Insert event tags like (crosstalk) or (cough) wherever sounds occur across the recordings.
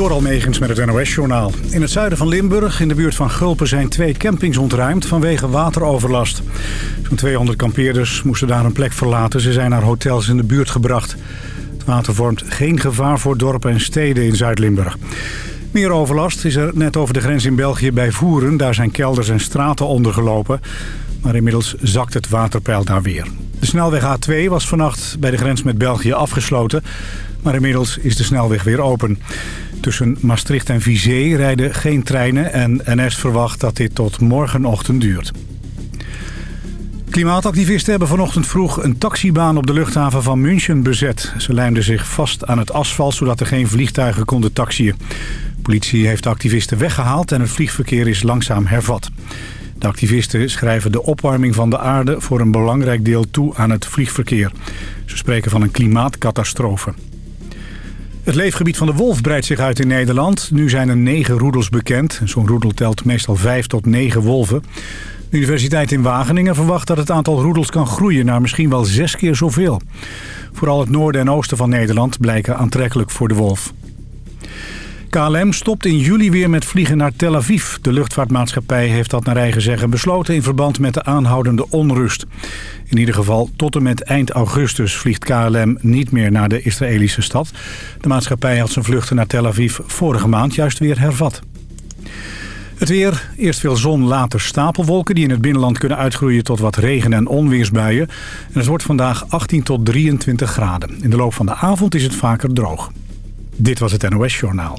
Door Almegens met het NOS-journaal. In het zuiden van Limburg, in de buurt van Gulpen, zijn twee campings ontruimd vanwege wateroverlast. Zo'n 200 kampeerders moesten daar een plek verlaten. Ze zijn naar hotels in de buurt gebracht. Het water vormt geen gevaar voor dorpen en steden in Zuid-Limburg. Meer overlast is er net over de grens in België bij Voeren. Daar zijn kelders en straten ondergelopen. Maar inmiddels zakt het waterpeil daar weer. De snelweg A2 was vannacht bij de grens met België afgesloten. Maar inmiddels is de snelweg weer open. Tussen Maastricht en Vizé rijden geen treinen en NS verwacht dat dit tot morgenochtend duurt. Klimaatactivisten hebben vanochtend vroeg een taxibaan op de luchthaven van München bezet. Ze lijmden zich vast aan het asfalt zodat er geen vliegtuigen konden taxiën. De politie heeft de activisten weggehaald en het vliegverkeer is langzaam hervat. De activisten schrijven de opwarming van de aarde voor een belangrijk deel toe aan het vliegverkeer. Ze spreken van een klimaatcatastrofe. Het leefgebied van de wolf breidt zich uit in Nederland. Nu zijn er negen roedels bekend. Zo'n roedel telt meestal vijf tot negen wolven. De Universiteit in Wageningen verwacht dat het aantal roedels kan groeien naar misschien wel zes keer zoveel. Vooral het noorden en oosten van Nederland blijken aantrekkelijk voor de wolf. KLM stopt in juli weer met vliegen naar Tel Aviv. De luchtvaartmaatschappij heeft dat naar eigen zeggen besloten... in verband met de aanhoudende onrust. In ieder geval tot en met eind augustus vliegt KLM niet meer naar de Israëlische stad. De maatschappij had zijn vluchten naar Tel Aviv vorige maand juist weer hervat. Het weer, eerst veel zon, later stapelwolken... die in het binnenland kunnen uitgroeien tot wat regen- en onweersbuien. En het wordt vandaag 18 tot 23 graden. In de loop van de avond is het vaker droog. Dit was het NOS Journaal.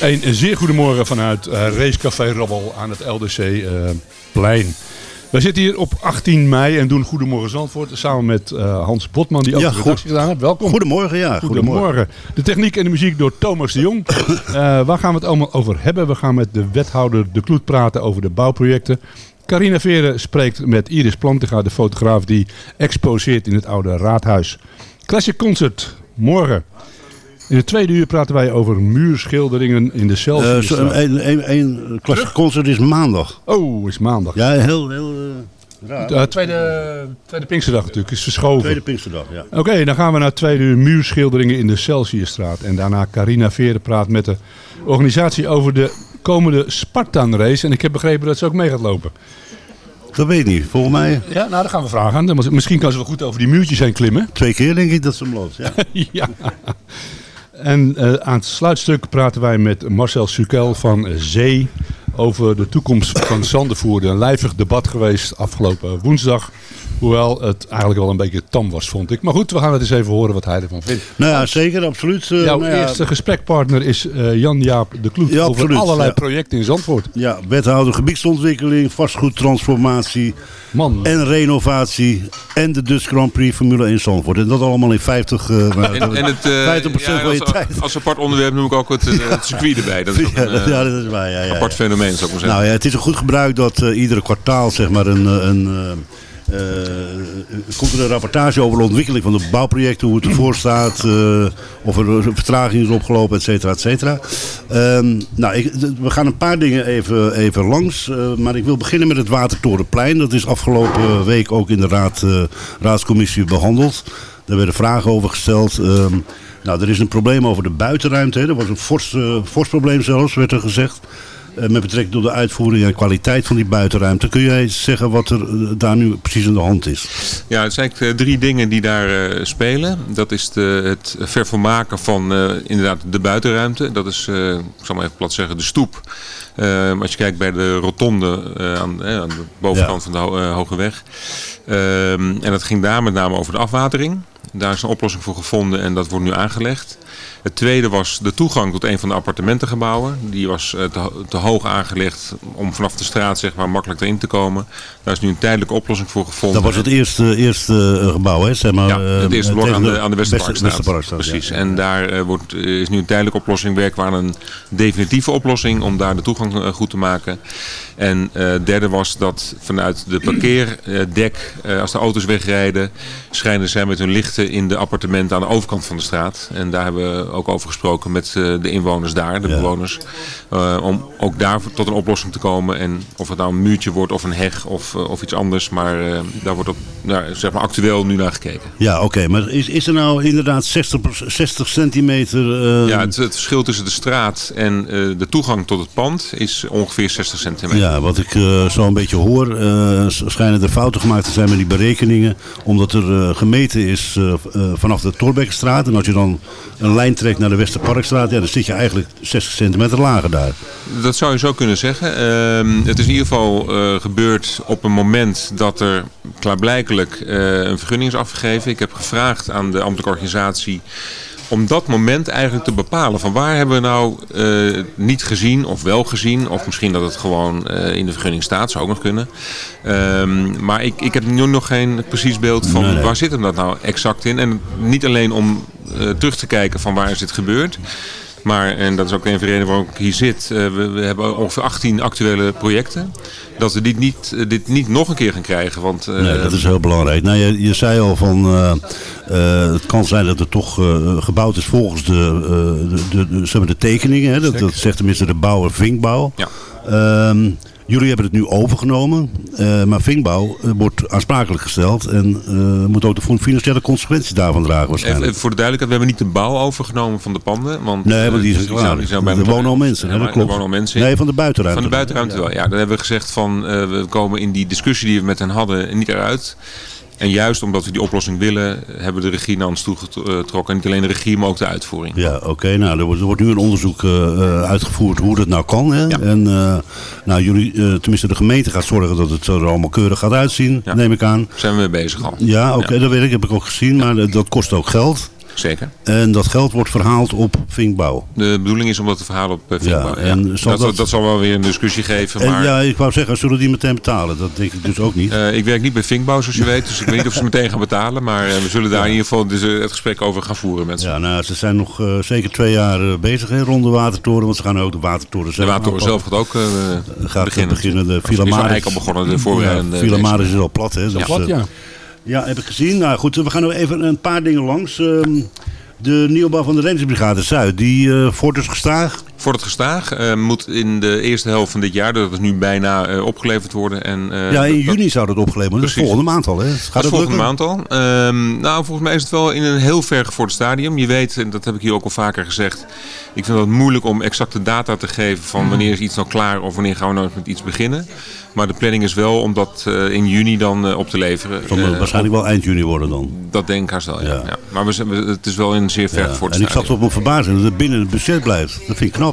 Een zeer goedemorgen vanuit uh, Racecafé Rabbel aan het LDC uh, plein. Wij zitten hier op 18 mei en doen Goedemorgen Zandvoort samen met uh, Hans Botman die ook ja, de redactie gedaan heeft. Welkom. Goedemorgen, ja. Goedemorgen. goedemorgen. De techniek en de muziek door Thomas de Jong. waar gaan we het allemaal over hebben? We gaan met de wethouder De Kloet praten over de bouwprojecten. Carina Veren spreekt met Iris Plantinga, de fotograaf die exposeert in het oude raadhuis. Classic Concert, morgen. In het tweede uur praten wij over muurschilderingen in de Celsius. Uh, een, een, een klassiek concert is maandag. Oh, is maandag. Ja, heel, heel uh, raar. Uh, tweede, tweede Pinksterdag natuurlijk, is verschoven. Tweede Pinksterdag, ja. Oké, okay, dan gaan we naar het tweede uur muurschilderingen in de Celsiusstraat. En daarna Carina Veren praat met de organisatie over de komende Spartan race. En ik heb begrepen dat ze ook mee gaat lopen. Dat weet ik niet. Volgens mij... Ja, nou, dat gaan we vragen. Misschien kan ze wel goed over die muurtjes heen klimmen. Twee keer denk ik dat ze hem loopt, ja. (laughs) ja. En uh, aan het sluitstuk praten wij met Marcel Sukel van Zee over de toekomst van Zandervoerder. Een lijvig debat geweest afgelopen woensdag. Hoewel het eigenlijk wel een beetje tam was, vond ik. Maar goed, we gaan het eens even horen wat hij ervan vindt. Nou ja, zeker, absoluut. Uh, Jouw nou ja, eerste gesprekpartner is uh, Jan-Jaap de Kloet ja, over absoluut, allerlei ja. projecten in Zandvoort. Ja, wethouder gebiedsontwikkeling, vastgoedtransformatie Man. en renovatie en de Dutch Grand Prix Formule 1 Zandvoort. En dat allemaal in 50, uh, en, en het, 50 ja, van je als, tijd. Als apart onderwerp noem ik ook het, het circuit erbij. Dat is ook (laughs) een, ja, dat is waar. Ja, ja, apart fenomeen, zou ik maar zeggen. Nou ja, het is een goed gebruik dat iedere kwartaal zeg maar een... een uh, komt er een rapportage over de ontwikkeling van de bouwprojecten, hoe het ervoor staat, uh, of er vertraging is opgelopen, et cetera, et cetera. Um, nou, ik, we gaan een paar dingen even, even langs, uh, maar ik wil beginnen met het Watertorenplein. Dat is afgelopen week ook in de raad, raadscommissie behandeld. Daar werden vragen over gesteld. Um, nou, er is een probleem over de buitenruimte. Hè. Er was een fors, fors probleem zelfs, werd er gezegd. Uh, met betrekking tot de uitvoering en kwaliteit van die buitenruimte. Kun jij zeggen wat er uh, daar nu precies aan de hand is? Ja, het zijn eigenlijk drie dingen die daar uh, spelen. Dat is de, het vervolmaken van inderdaad de buitenruimte. Dat is, ik zal maar even plat zeggen, de stoep. als je kijkt bij de rotonde aan, aan, de bovenkant ja. van de Ho Hoge Weg. en dat ging daar met name over de afwatering. Daar is een oplossing voor gevonden en dat wordt nu aangelegd. Het tweede was de toegang tot een van de appartementengebouwen. Die was eh, te, te hoog aangelegd om vanaf de straat zeg maar, makkelijk erin te komen. Daar is nu een tijdelijke oplossing voor gevonden. Dat was het eerste, eerste eh, gebouw, hè? Zeg maar, Ja, het eh, eerste blok aan de, aan de Westerparkstraat. Westerparkstraat, ja. Precies. En daar wordt, is nu een tijdelijke oplossing. Werken we aan een definitieve oplossing om daar de toegang goed te maken. En het derde was dat vanuit de parkeerdek, als de auto's wegrijden, schijnen zij met hun in de appartementen aan de overkant van de straat. En daar hebben we ook over gesproken met eh, de inwoners daar, de Ja. bewoners. eh, om ook daar tot een oplossing te komen. En of het nou een muurtje wordt of een heg of, eh, of iets anders. Maar daar wordt op, nou, zeg maar actueel nu naar gekeken. Ja, oké. Maar is, is er nou inderdaad 60, proc- 60 centimeter... Ja, het, het verschil tussen de straat en de toegang tot het pand is ongeveer 60 centimeter. Ja, wat ik zo een beetje hoor, schijnen er fouten gemaakt te zijn met die berekeningen. Omdat er gemeten is eh, eh, vanaf de Torbekkenstraat. En als je dan een lijn trekt naar de Westerparkstraat, ja, dan zit je eigenlijk 60 centimeter lager daar. Dat zou je zo kunnen zeggen. Ehm, het is in ieder geval eh, gebeurd op een moment dat er klaarblijkelijk een vergunning is afgegeven. Ik heb gevraagd aan de ambtelijke organisatie om dat moment eigenlijk te bepalen. Van waar hebben we nou eh, niet gezien of wel gezien. Of misschien dat het gewoon eh, in de vergunning staat. Zou ook nog kunnen. Ehm, maar ik, ik heb nu nog geen precies beeld van Nee, waar zit hem dat nou exact in. En niet alleen om eh, terug te kijken van waar is dit gebeurd. Maar, en dat is ook een van de redenen waarom ik hier zit, eh, we, we hebben ongeveer 18 actuele projecten. Dat we dit niet, eh, dit niet nog een keer gaan krijgen. Want, eh, Nee, dat is heel belangrijk. Nou, je, je zei al van, het kan zijn dat het toch gebouwd is volgens de, de, de, de, zeg maar de tekeningen. Hè? Dat, dat zegt tenminste de bouwer Vinkbouw. Ja. Ehm, jullie hebben het nu overgenomen, eh, maar Vinkbouw eh, wordt aansprakelijk gesteld en eh, moet ook de financiële consequenties daarvan dragen waarschijnlijk. even voor de duidelijkheid, we hebben niet de bouw overgenomen van de panden. Want, Nee, want die is die klaar. zijn- die Er wonen al mensen, hè, dat klopt. Er wonen al mensen in. Nee, van de buitenruimte. Van de buitenruimte wel, ja. Dan hebben we gezegd van, we komen in die discussie die we met hen hadden niet eruit. En juist omdat we die oplossing willen, hebben we de regie naar ons toegetrokken. En niet alleen de regie, maar ook de uitvoering. Ja, oké. Nou, er wordt, er wordt nu een onderzoek eh, eh, uitgevoerd hoe dat nou kan. Hè? Ja. En eh, nou, jullie, eh, tenminste de gemeente gaat zorgen dat het er allemaal keurig gaat uitzien, Ja. neem ik aan. Daar zijn we mee bezig al. Ja, oké, Ja. dat weet ik, heb ik ook gezien, maar eh, dat kost ook geld. Zeker. En dat geld wordt verhaald op Vinkbouw. De bedoeling is om dat te verhalen op uh, Ja, en zal dat, dat- dat zal wel weer een discussie geven. En Maar ja, ik wou zeggen, zullen die meteen betalen? Dat denk ik dus ook niet. eh, ik werk niet bij Vinkbouw, zoals je weet. Dus ik weet niet of ze meteen gaan betalen. Maar eh, we zullen daar in ieder geval dus, eh, het gesprek over gaan voeren met ze. Ja, nou, ze zijn nog eh, zeker twee jaar eh, bezig hè, rond de Watertoren, want ze gaan ook de Watertoren de zelf Watertoren zelf gaat ook eh, gaat beginnen. beginnen. De Of is al begonnen, de voorbereidende. Ja, Villa Maris is al plat, hè? Eh, ja. Ja, heb ik gezien. Nou goed, we gaan nog even een paar dingen langs. Ehm, de nieuwbouw van de Reddingsbrigade Zuid, die eh vordert gestaag. Voor het gestaag eh, moet in de eerste helft van dit jaar, dat is nu bijna eh, opgeleverd worden. En, eh, ja, in dat- juni zou dat opgeleverd worden. Dat is volgende maand al, hè? Gaat Dat is het volgende maand al. Ehm, nou, volgens mij is het wel in een heel ver gevorderd stadium. Je weet, en dat heb ik hier ook al vaker gezegd. Ik vind het moeilijk om exacte data te geven van wanneer is iets nou klaar of wanneer gaan we nou met iets beginnen. Maar de planning is wel om dat in juni dan op te leveren. Het zal waarschijnlijk wel eind juni worden dan. dat denk ik haast wel, ja. Ja. ja. Maar we, het is wel in een zeer ver Ja. En ik zat op mijn verbazing dat het binnen het budget blijft. Dat vind ik knap.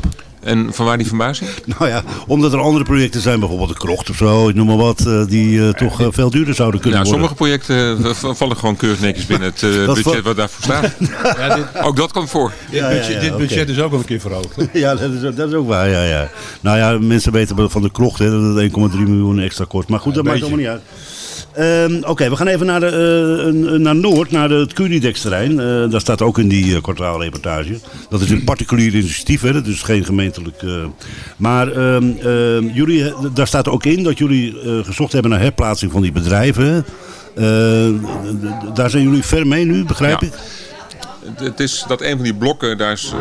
En van waar die verbazing? (laughs) Nou ja, omdat er andere projecten zijn, bijvoorbeeld de krocht of zo, ik noem maar wat, eh, die eh, toch eh, veel duurder zouden kunnen Ja, worden. sommige projecten vallen gewoon keurig netjes binnen het (laughs) budget wat daarvoor staat. (laughs) Ja, dit, Ook dat komt voor. dit Ja, budget, ja, dit budget is ook wel een keer verhoogd. Ja, dat is, dat is ook waar, ja, ja. Nou ja, mensen weten van de krocht hè, dat het 1,3 miljoen extra kost. Maar goed, dat maakt allemaal niet uit. Ehm, Oké, we gaan even naar, de, eh, naar Noord, naar de- het Cunidex-terrein. Eh, daar staat ook in die eh, kwartaalreportage. Dat is een (clears throat) particulier initiatief, hè, dat is geen gemeentelijk... maar ehm, ehm, jullie, daar staat ook in dat jullie gezocht hebben naar herplaatsing van die bedrijven. daar zijn jullie ver mee nu, begrijp Ja. ik? Het- is dat een van die blokken, daar is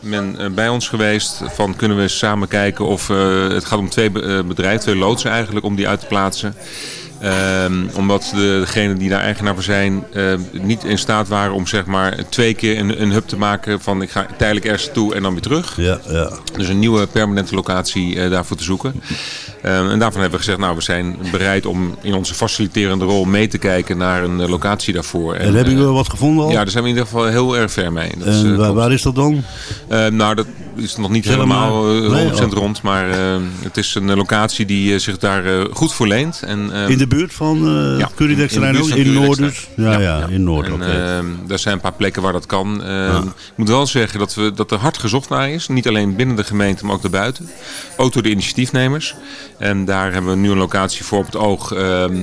men bij ons geweest. Van kunnen we samen kijken of het gaat om twee be- bedrijven, twee loodsen eigenlijk, om die uit te plaatsen. Ehm, omdat de, degenen die daar eigenaar van zijn ehm, niet in staat waren om zeg maar twee keer een, een hub te maken van ik ga tijdelijk ergens toe en dan weer terug. Ja, ja. Dus een nieuwe permanente locatie eh, daarvoor te zoeken. Ehm, en daarvan hebben we gezegd, nou we zijn bereid om in onze faciliterende rol mee te kijken naar een eh, locatie daarvoor. En hebben eh, jullie wat gevonden al? ja, daar zijn we in ieder geval heel erg ver mee. Dat is, en eh, waar, is dat dan? Eh, nou, dat, is nog niet Helemaal- helemaal eh, Nee, 100% oh. rond. Maar het is een locatie die zich daar goed voor leent. En, eh, In de buurt van uh, ja, ook? In Noord dus? Ja, ja, in Noord, En, oké. eh, er zijn een paar plekken waar dat kan. Ik moet wel zeggen dat, we, dat er hard gezocht naar is. Niet alleen binnen de gemeente, maar ook daarbuiten. Ook door de initiatiefnemers. En daar hebben we nu een locatie voor op het oog. Ehm,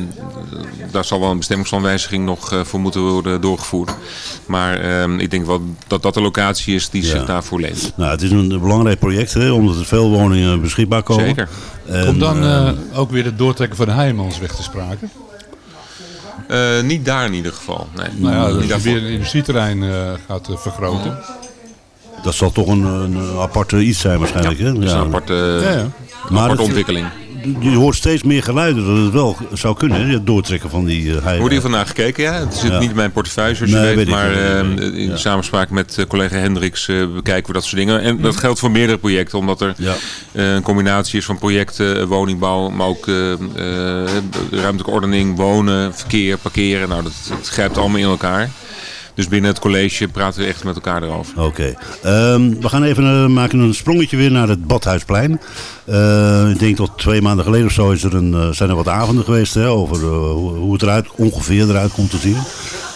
daar zal wel een bestemmingsaanwijziging nog eh, voor moeten worden doorgevoerd. Maar ehm, ik denk wel dat dat de locatie is die Ja. zich daarvoor leent. Nou, het is een belangrijk project, hè, omdat er veel woningen beschikbaar komen. Zeker. En, Komt dan eh, eh, ook weer het doortrekken van de Heijmansweg te sprake? Eh, niet daar in ieder geval. Nee. Nou ja, dat je daarvoor. weer een industrieterrein eh, gaat vergroten. dat zal toch een, een aparte iets zijn waarschijnlijk. hè? Dat is Ja. een aparte, Ja, ja. een Maar aparte het- ontwikkeling. Je hoort steeds meer geluiden dat het wel zou kunnen, hè, het doortrekken van die uh, Er wordt hier vandaag gekeken, ja. Het zit Ja. niet in mijn portefeuille, zoals je weet. maar eh, ik. in Ja. samenspraak met eh, collega Hendricks eh, bekijken we dat soort dingen. En dat geldt voor meerdere projecten, omdat er Ja. eh, een combinatie is van projecten, eh, woningbouw, maar ook eh, eh, ruimtelijke ordening, wonen, verkeer, parkeren. Nou, dat, dat grijpt allemaal in elkaar. Dus binnen het college praten we echt met elkaar erover. Oké. Ehm, we gaan even eh, maken een sprongetje weer naar het Badhuisplein. Eh, ik denk dat twee maanden geleden of zo is er een, eh, zijn er wat avonden geweest hè, over eh, hoe, het eruit, ongeveer eruit komt te zien.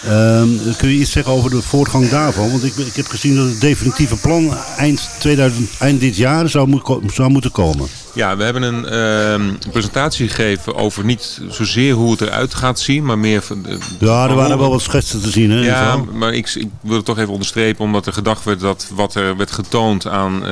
Ehm, kun je iets zeggen over de voortgang daarvan? Want ik, ik heb gezien dat het definitieve plan eind, 2000, eind dit jaar zou, moet, zou moeten komen. Ja, we hebben een ehm, presentatie gegeven over niet zozeer hoe het eruit gaat zien, maar meer van... Ja, er waren wel wat schetsen te zien. Hè, Ja, maar ik, ik wil het toch even onderstrepen, omdat er gedacht werd dat wat er werd getoond aan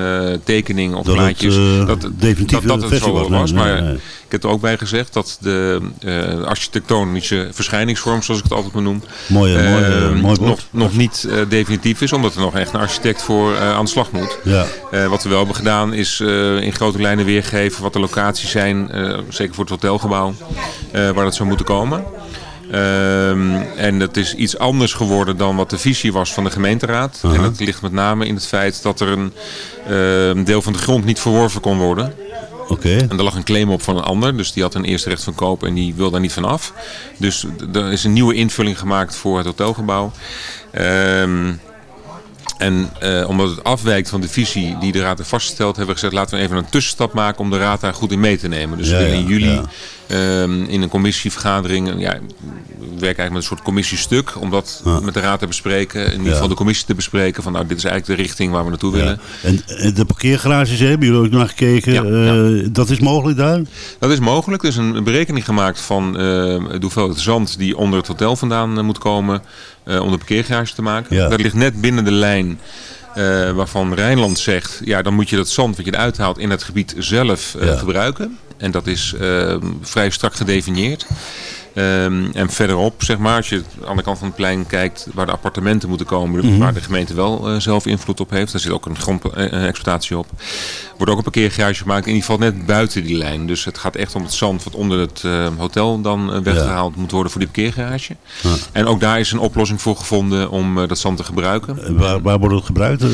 tekeningen of Dat plaatjes, dat, definitieve dat, dat het versie zo was. was. Nee, maar nee. ik heb er ook bij gezegd dat de eh, architectonische verschijningsvorm, zoals ik het altijd maar noem, Mooie, eh, eh, mooi nog, nog niet definitief is, omdat er nog echt een architect voor aan de slag moet. Ja. Wat we wel hebben gedaan is in grote lijnen weergeven wat de locaties zijn, zeker voor het hotelgebouw, waar dat zou moeten komen. Ehm, en het is iets anders geworden dan wat de visie was van de gemeenteraad. En dat ligt met name in het feit dat er een ehm, deel van de grond niet verworven kon worden. Oké. En er lag een claim op van een ander, dus die had een eerste recht van koop en die wil daar niet van af. Dus er is een nieuwe invulling gemaakt voor het hotelgebouw. Ehm, en eh, omdat het afwijkt van de visie die de raad heeft vastgesteld, hebben we gezegd laten we even een tussenstap maken om de raad daar goed in mee te nemen. Dus Ja, in juli ja. Ehm, in een commissievergadering, ja, we werken eigenlijk met een soort commissiestuk, om dat Ja. met de raad te bespreken. In ieder Ja. geval de commissie te bespreken van nou dit is eigenlijk de richting waar we naartoe willen. Ja. En, en de parkeergarages hebben jullie ook naar gekeken. Eh, Dat is mogelijk daar? Dat is mogelijk. Er is een berekening gemaakt van eh, de hoeveelheid zand die onder het hotel vandaan eh, moet komen eh, om de parkeergarage te maken. Dat ligt net binnen de lijn waarvan Rijnland zegt, ja dan moet je dat zand wat je eruit haalt in het gebied zelf Ja. gebruiken. En dat is eh, vrij strak gedefinieerd. Ehm, en verderop, zeg maar, als je aan de kant van het plein kijkt waar de appartementen moeten komen, Mhm. waar de gemeente wel eh, zelf invloed op heeft, daar zit ook een grondexploitatie op, wordt ook een parkeergarage gemaakt, in ieder geval net buiten die lijn. Dus het gaat echt om het zand wat onder het eh, hotel dan eh, weggehaald moet worden voor die parkeergarage. En ook daar is een oplossing voor gevonden om eh, dat zand te gebruiken. En Waar, waar wordt het gebruikt? Eh,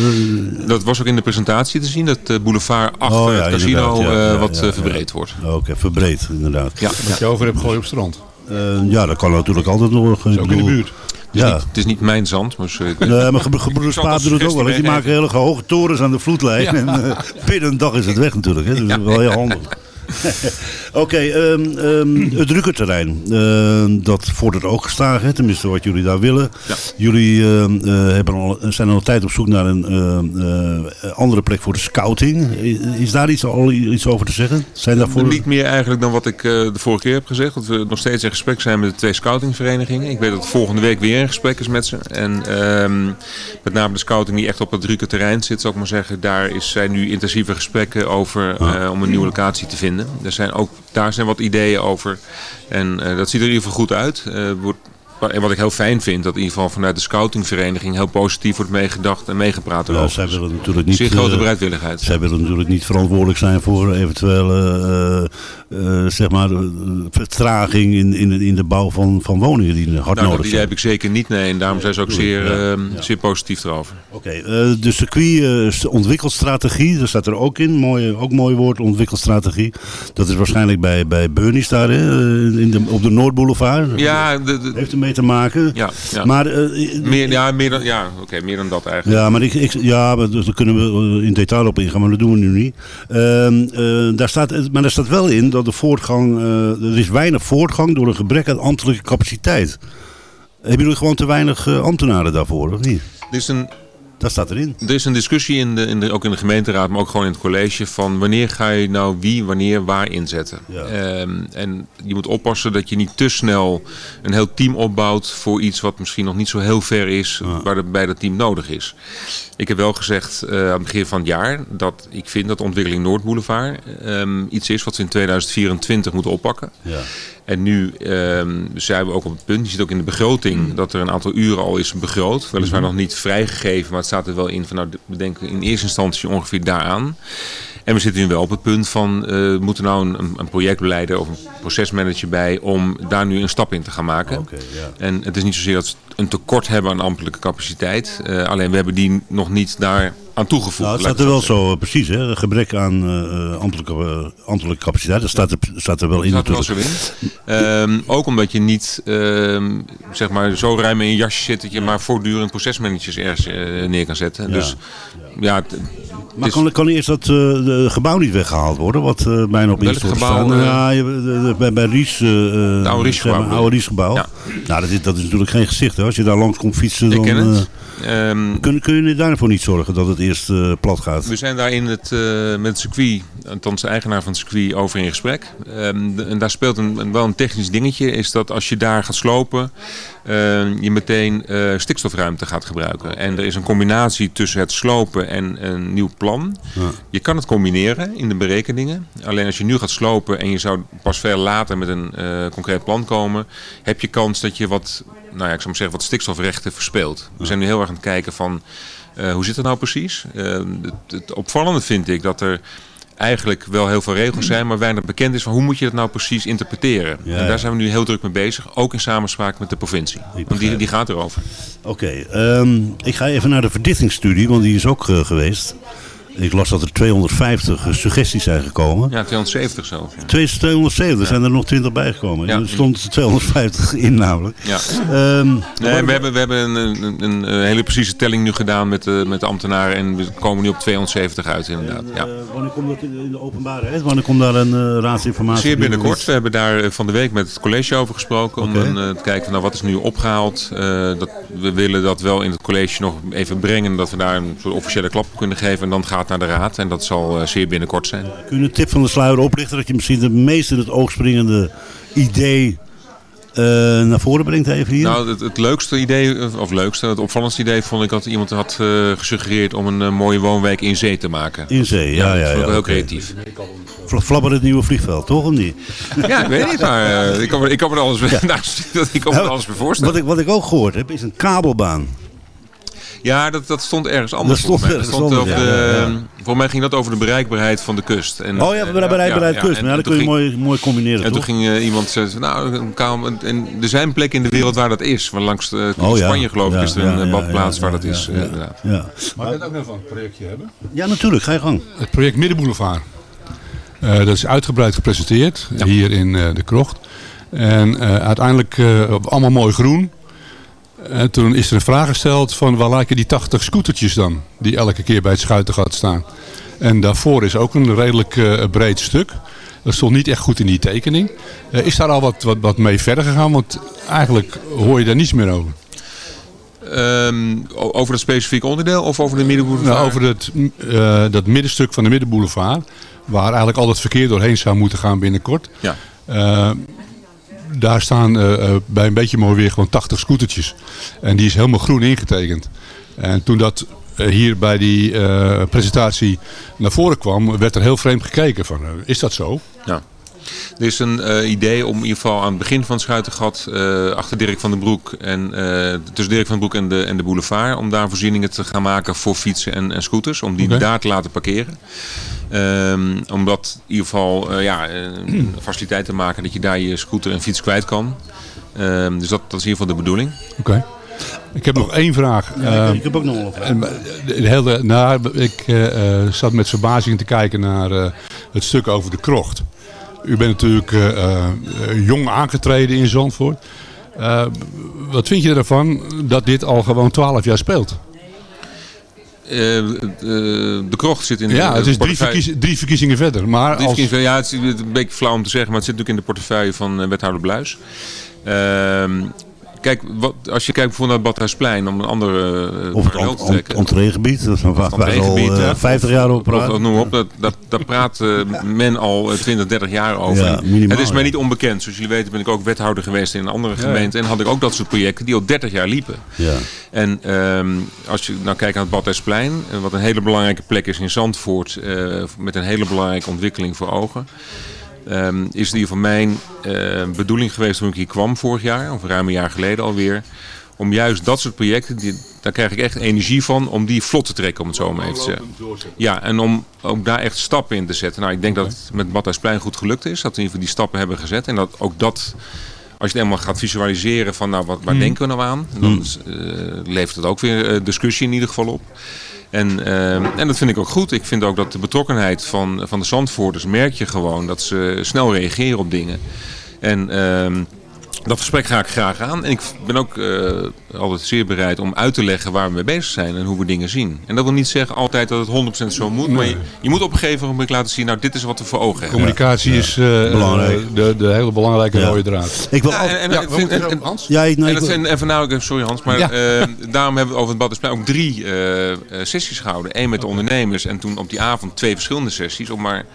Dat was ook in de presentatie te zien, dat de boulevard achter Oh, ja, het casino ja, eh, ja, wat ja, eh, ja. verbreed wordt. Oké, verbreed inderdaad. Ja, Wat je over hebt, gooi je op strand. Eh, ja, dat kan natuurlijk altijd nog. Ik Ook in de buurt. Ja. Het is niet mijn zand, maar eh, ik- Nee, maar gebro- gebroeders (laughs) Paap het doet het ook wel. Die maken hele hoge torens aan de vloedlijn. En eh, binnen een dag is het weg natuurlijk. Hè. Dus dat is wel heel handig. (laughs) Oké, ehm, ehm, het Rukerterrein. Ehm, dat vordert ook gestaag. Hè. Tenminste, wat jullie daar willen. Ja. Jullie eh, hebben al, zijn al tijd op zoek naar een eh, andere plek voor de scouting. Is daar iets, al iets over te zeggen? Zijn daarvoor... Niet meer eigenlijk dan wat ik eh, de vorige keer heb gezegd. Dat we nog steeds in gesprek zijn met de twee scoutingverenigingen. Ik weet dat volgende week weer in gesprek is met ze. En met name de scouting die echt op het Druke terrein zit, zou ik maar zeggen. Daar is, zijn nu intensieve gesprekken over om een nieuwe locatie te vinden. Er zijn ook, daar zijn wat ideeën over. En eh, dat ziet er in ieder geval goed uit. Eh, wordt, en wat ik heel fijn vind, dat in ieder geval vanuit de scoutingvereniging heel positief wordt meegedacht en meegepraat Ja, erover. zij willen natuurlijk niet... Zeer grote eh, bereidwilligheid. Zij willen natuurlijk niet verantwoordelijk zijn voor eventuele eh, eh, zeg maar, vertraging in, in, in de bouw van, van woningen die hard Nou, nodig idee zijn. heb ik zeker niet, nee. En daarom zijn ze ook zeer, Ja, ehm, ja. zeer positief erover. Oké, de circuit ontwikkelstrategie, daar staat er ook in, mooi, ook mooi woord, ontwikkelstrategie. Dat is waarschijnlijk bij, bij Bernie's daar, hè, in de, op de Noordboulevard. Ja, de, de- Heeft u mee te maken. Ja, ja. Maar, eh, meer, ja, meer dan, ja, oké, meer dan dat eigenlijk. Ja, maar ik, ik, ja, dus daar kunnen we in detail op ingaan, maar dat doen we nu niet. Ehm, eh, daar staat, maar daar staat wel in dat de voortgang, eh, er is weinig voortgang door een gebrek aan ambtelijke capaciteit. Hebben jullie gewoon te weinig eh, ambtenaren daarvoor, of niet? Er is een, Dat staat erin. er is een discussie, in de, in de, ook in de gemeenteraad, maar ook gewoon in het college, van wanneer ga je nou wie, wanneer, waar inzetten. Ja. Ehm, en je moet oppassen dat je niet te snel een heel team opbouwt voor iets wat misschien nog niet zo heel ver is, waar er bij dat team nodig is. Ik heb wel gezegd eh, aan het begin van het jaar dat ik vind dat ontwikkeling Noordboulevard ehm, iets is wat ze in 2024 moeten oppakken. Ja. En nu ehm, zijn we ook op het punt, je ziet ook in de begroting, dat er een aantal uren al is begroot. Weliswaar nog niet vrijgegeven, maar het staat er wel in van nou, we denken in eerste instantie ongeveer daaraan. En we zitten nu wel op het punt van, eh, we moeten nou een, een projectbeleider of een procesmanager bij om daar nu een stap in te gaan maken. En het is niet zozeer dat we een tekort hebben aan ambtelijke capaciteit. eh, alleen we hebben die nog niet daar aan toegevoegd. Nou, het staat er wel zo eh, precies, hè? Gebrek aan eh, eh, ambtelijke, ambtelijke capaciteit. Dat staat er, staat er wel in Dat staat er wel zo in. Ehm, ook omdat je niet ehm, zeg maar, zo ruim in je jasje zit dat je maar voortdurend procesmanagers ergens neer kan zetten. Dus ja, Maar is- kan, kan eerst dat de gebouw niet weggehaald worden? Wat eh bijna op Welk instort gebouw, eh? ja, bij, bij Ries. oude Riesgebouw zeg maar, bedoel oude je? Riesgebouw. Ja. Nou, dat is, dat is natuurlijk geen gezicht. Hè. Als je daar langs komt fietsen, ik dan... ken het. Ehm, kun, kun je daarvoor niet zorgen dat het eerst eh, plat gaat? We zijn daar in het, eh, met het circuit, althans de eigenaar van het circuit, over in gesprek. Ehm, en daar speelt een, wel een technisch dingetje, is dat als je daar gaat slopen, eh, je meteen eh, stikstofruimte gaat gebruiken. En er is een combinatie tussen het slopen en een nieuw plan. Je kan het combineren in de berekeningen. Alleen als je nu gaat slopen en je zou pas veel later met een concreet plan komen, heb je kans dat je wat, nou ja, ik zou maar zeggen, wat stikstofrechten verspeelt. We zijn nu heel erg aan het kijken van, eh, hoe zit dat nou precies? Eh, het, het opvallende vind ik dat er eigenlijk wel heel veel regels zijn, maar weinig bekend is van hoe moet je dat nou precies interpreteren. Ja, en daar ja. zijn we nu heel druk mee bezig, ook in samenspraak met de provincie. Want die, die gaat erover. Oké, ehm, ik ga even naar de verdichtingsstudie, want die is ook eh, geweest. Ik las dat er 250 suggesties zijn gekomen. Ja, 270 zelfs. Ja. Twee- 270, zijn er nog 20 bijgekomen. Ja. Er stond 250 in namelijk. Ja. Ehm, Nee, we hebben, we hebben een, een, een, hele precieze telling nu gedaan met de, met de ambtenaren en we komen nu op 270 uit inderdaad. Ja. eh, wanneer komt dat in de openbaarheid? Wanneer komt daar een eh, raadsinformatie? Zeer binnenkort. We hebben daar eh, van de week met het college over gesproken. Om eh, te kijken van nou, wat is nu opgehaald. Eh, dat, we willen dat wel in het college nog even brengen. Dat we daar een soort officiële klap op kunnen geven. En dan gaat naar de raad. En dat zal eh, zeer binnenkort zijn. Kun je een tip van de sluier oplichten dat je misschien de meest in het oog springende idee eh, naar voren brengt even hier? Nou, het, het leukste idee, eh, of leukste, het opvallendste idee vond ik dat iemand had gesuggereerd om een mooie woonwijk in zee te maken. in zee, ja, ja, dat ja. heel creatief. Flabber het nieuwe vliegveld, toch of niet? Ja, ik weet niet, maar ik kan me, er alles, bij voorstellen. Wat ik, wat ik ook gehoord heb, is een kabelbaan. Ja, dat, dat stond ergens anders. Dat stond ergens over anders, de, ja, ja, ja. Volgens mij ging dat over de bereikbaarheid van de kust. En, Oh ja, eh, bereid, bereid, ja, kust. en Maar ja, dat kun je ging- mooi, mooi combineren, En toen ging eh, iemand zeggen, nou, en er zijn plekken in de wereld waar dat is. Want langs de, Oh ja. Spanje geloof ik Ja, is er ja, een eh, ja, badplaats ja, waar ja, dat is. ja, eh, ja. inderdaad. Ja. Mag ik het ook nog van een projectje hebben? ja, natuurlijk. Ga je gang. Het project Middenboulevard. Eh, dat is uitgebreid gepresenteerd hier in eh, de krocht. En eh, uiteindelijk eh, allemaal mooi groen. En toen is er een vraag gesteld van waar lijken die 80 scootertjes dan? Die elke keer bij het schuitengat staan. En daarvoor is ook een redelijk eh, breed stuk. Dat stond niet echt goed in die tekening. Eh, is daar al wat, wat, wat mee verder gegaan? Want eigenlijk hoor je daar niets meer over. Ehm, over dat specifieke onderdeel of over de middenboulevard? Nou, over het, eh, dat middenstuk van de Middenboulevard, waar eigenlijk al het verkeer doorheen zou moeten gaan binnenkort. Ja. Eh, daar staan eh, eh, bij een beetje mooi weer gewoon 80 scootertjes. En die is helemaal groen ingetekend. En toen dat eh, hier bij die presentatie naar voren kwam, werd er heel vreemd gekeken van, is dat zo? Ja. Er is een idee om in ieder geval aan het begin van het Schuitengat, achter Dirk van den Broek en tussen Dirk van den Broek en de, en de boulevard, om daar voorzieningen te gaan maken voor fietsen en, en scooters, om die daar te laten parkeren. Ehm, omdat in ieder geval eh, ja, eh, (clears throat) een faciliteit te maken dat je daar je scooter en fiets kwijt kan. Ehm, dus dat, dat is in ieder geval de bedoeling. Oké. Ik heb nog één vraag. Eh, ik heb ook nog een vraag. En, eh, de, hele, nou, ik eh, eh, zat met verbazing te kijken naar eh, het stuk over de krocht. U bent natuurlijk eh, eh, jong aangetreden in Zandvoort. Eh, wat vind je ervan dat dit al gewoon 12 jaar speelt? Eh, eh, de krocht zit in de Ja, het is drie, drie verkiezingen verder. Maar Drie als, verkiezingen- Ja, het is een beetje flauw om te zeggen, maar het zit natuurlijk in de portefeuille van eh, wethouder Bluis. Ehm, kijk, wat, als je kijkt bijvoorbeeld naar het Badhuisplein, om een andere uh, Of het parallel ont- te ont- trekken. entreegebied, dat is waar waar ze al entreegebied, eh, ja. 50 jaar op Of, of praten. noem maar op, dat, dat, daar praat eh, men al eh, 20, 30 jaar over. Ja, En minimaal, het is mij ja. niet onbekend. Zoals jullie weten ben ik ook wethouder geweest in een andere gemeente. En had ik ook dat soort projecten die al 30 jaar liepen. Ja. En ehm, als je nou kijkt naar het Badhuisplein, wat een hele belangrijke plek is in Zandvoort, eh, met een hele belangrijke ontwikkeling voor ogen. Ehm, is het hier van mijn eh, bedoeling geweest toen ik hier kwam vorig jaar, of ruim een jaar geleden alweer. Om juist dat soort projecten, die, daar krijg ik echt energie van, om die vlot te trekken, om het zo maar even te zeggen. Ja, en om ook daar echt stappen in te zetten. Nou, ik denk dat het met Badhuisplein goed gelukt is. Dat we in ieder geval die stappen hebben gezet. En dat ook dat, als je het eenmaal gaat visualiseren van nou, wat, waar denken we nou aan? Dan eh, levert het ook weer eh, discussie in ieder geval op. En, eh, en dat vind ik ook goed. Ik vind ook dat de betrokkenheid van, van de Zandvoorters merk je gewoon. Dat ze snel reageren op dingen. En ehm, dat gesprek ga ik graag aan. En ik ben ook eh, altijd zeer bereid om uit te leggen waar we mee bezig zijn en hoe we dingen zien. En dat wil niet zeggen altijd dat het 100% zo moet. Maar je, je moet op een gegeven moment laten zien, nou dit is wat we voor ogen hebben. communicatie is eh, Belangrijk. De, de hele belangrijke Ja. rode draad. Ik wil Ja, en, en, Ja, ik we vind- moeten en- Hans. ja, ik, nee, en ik wil- nou, sorry Hans, maar Ja. eh, daarom hebben we over het Badhuisplein ook drie sessies gehouden. Eén met de ondernemers en toen op die avond twee verschillende sessies. Om maar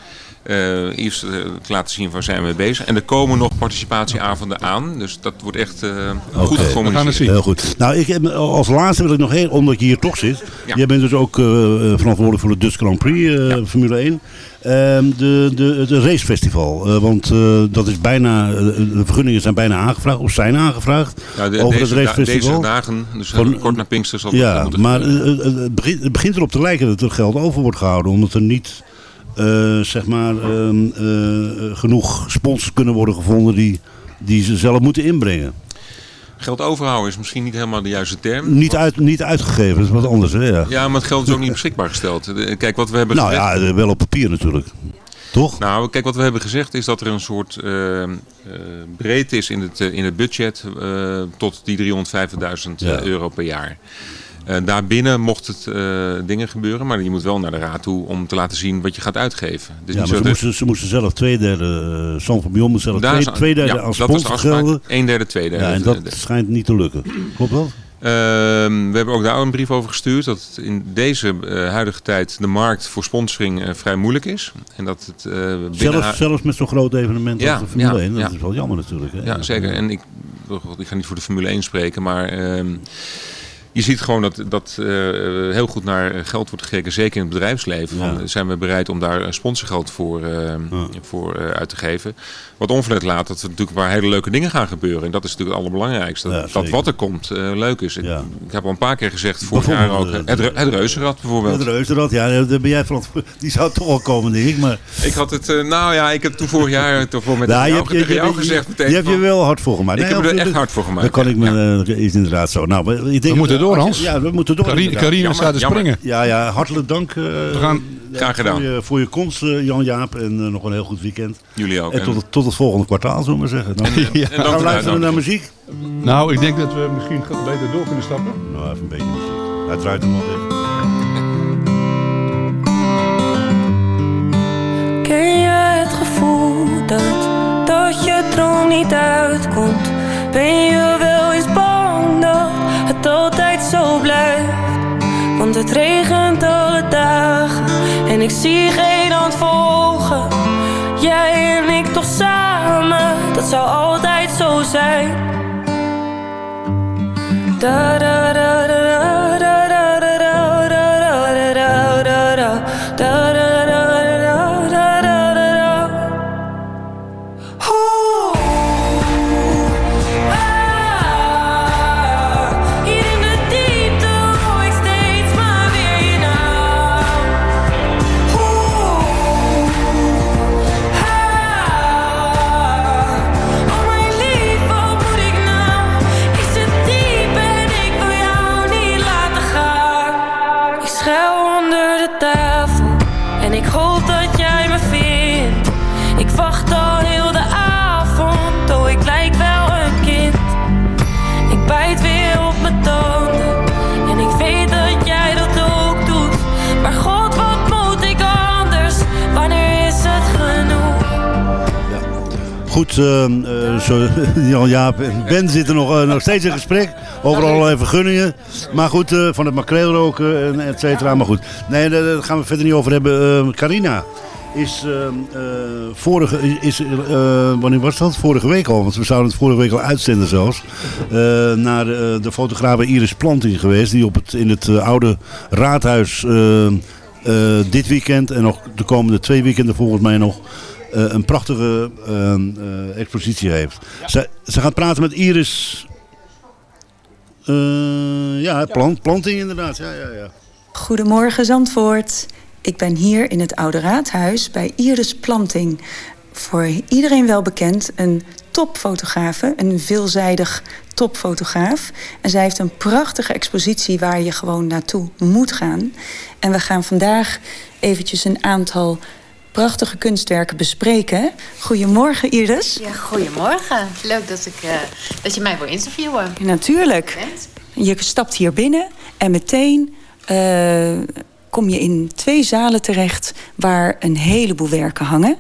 eerst te laten zien waar zijn we mee bezig. En er komen nog participatieavonden aan. Dus dat wordt echt eh, goed Oké. gecommuniceerd. Heel goed. Nou, ik heb, als laatste wil ik nog één, omdat je hier toch zit. Ja. Jij bent dus ook verantwoordelijk voor de Dutch Grand Prix, Formule 1. Ehm, de, de, het racefestival. Want dat is bijna, de vergunningen zijn bijna aangevraagd, of zijn aangevraagd. Ja, de- over deze, het da- racefestival. deze dagen, dus Van- kort na Pinkster zal het Ja, maar het begint, het begint erop te lijken dat er geld over wordt gehouden. Omdat er niet eh, zeg maar, ehm, eh, genoeg sponsors kunnen worden gevonden die, die ze zelf moeten inbrengen. Geld overhouden is misschien niet helemaal de juiste term. Niet, uit, niet uitgegeven, dat is wat anders. Hè? Ja. Ja, maar het geld is ook niet beschikbaar gesteld. De- Kijk, wat we hebben Nou gezegd... ja, eh, wel op papier natuurlijk. Toch? Nou, kijk, wat we hebben gezegd is dat er een soort eh, eh, breedte is in het, eh, in het budget eh, tot die 350.000 Ja. euro per jaar. Eh, daarbinnen mocht het eh, dingen gebeuren, maar je moet wel naar de raad toe om te laten zien wat je gaat uitgeven. Dus Ja, niet maar zo ze moesten, ze moesten zelf twee derde, uh, San Fabian moest zelf daar twee, is- twee derde ja, als sponsor gelden. Een derde, twee derde. Ja, en dat schijnt niet te lukken. Klopt dat? Ehm, we hebben ook daar een brief over gestuurd dat in deze huidige tijd de markt voor sponsoring vrij moeilijk is. En dat het binnen Zelfs, zelfs met zo'n groot evenement Ja, als de Formule ja, 1. Dat ja. is wel jammer natuurlijk. Hè? Ja, zeker. En ik, oh ik ga niet voor de Formule 1 spreken, maar ehm, je ziet gewoon dat, dat eh, heel goed naar geld wordt gekeken, zeker in het bedrijfsleven. Van. Zijn we bereid om daar sponsorgeld voor, Ja. voor eh, uit te geven? Wat onverlet laat dat er natuurlijk waar hele leuke dingen gaan gebeuren. En dat is natuurlijk het allerbelangrijkste. Ja, dat wat er komt eh, leuk is. Ik, heb al een paar keer gezegd, vorig jaar ook, het, eh, het Reuzenrad bijvoorbeeld. Het reuzenrad, ja, daar ben jij verantwoordelijk. Die zou toch al komen, denk ik. Maar Ik had het, eh, nou ja, ik heb toen vorig jaar (laughs) toch wel met Nou, jou, je hebt je, je, jou je- gezegd meteen. je hebt je wel hard voor gemaakt. ik heb er echt hard voor gemaakt. Dat kan ik me, eh, is inderdaad zo. Nou, maar ik denk, We moeten door, Hans. Ja, we moeten door. Carine. Carine Jammer, staat te springen. Ja, ja, hartelijk dank. eh, We gaan- ja, Graag gedaan. Voor je, voor je komst, eh, Jan-Jaap. En eh, nog een heel goed weekend. Jullie ook. En tot, het- tot het volgende kwartaal, zullen we maar zeggen. Dan (laughs) En we de luisteren uitnodiging. naar muziek. Nou, ik denk dat we misschien beter door kunnen stappen. Nou, even een beetje muziek. Hij draait hem wel even. Ken je het gevoel dat, dat je droom niet uitkomt? Ben je wel eens bang dat het zo blijft? Want het regent alle dagen en ik zie geen hand volgen. Jij en ik toch samen, dat zou altijd zo zijn. Goed, uh, uh, Jan Jaap en Ben zitten nog, uh, nog steeds in gesprek over allerlei vergunningen. Maar goed, van het makreel roken en et cetera. Maar goed, nee, daar gaan we verder niet over hebben. Ehm, Carina is vorige, is, wanneer was dat? Vorige week al, want we zouden het vorige week al uitzenden zelfs. naar de fotograaf Iris Planting geweest, die op het, in het oude raadhuis dit weekend en nog de komende twee weekenden volgens mij nog een prachtige uh, expositie heeft. Ze, ze gaat praten met Iris. ja, plant, planting inderdaad. Ja, ja, ja. Goedemorgen Zandvoort. Ik ben hier in het Oude Raadhuis bij Iris Planting. Voor iedereen wel bekend, een topfotografe, een veelzijdig topfotograaf. En zij heeft een prachtige expositie waar je gewoon naartoe moet gaan. En we gaan vandaag eventjes een aantal prachtige kunstwerken bespreken. Goedemorgen Iris. Ja, goedemorgen. Leuk dat, ik, uh, dat je mij wil interviewen. Natuurlijk. Je stapt hier binnen en meteen uh, kom je in twee zalen terecht... waar een heleboel werken hangen.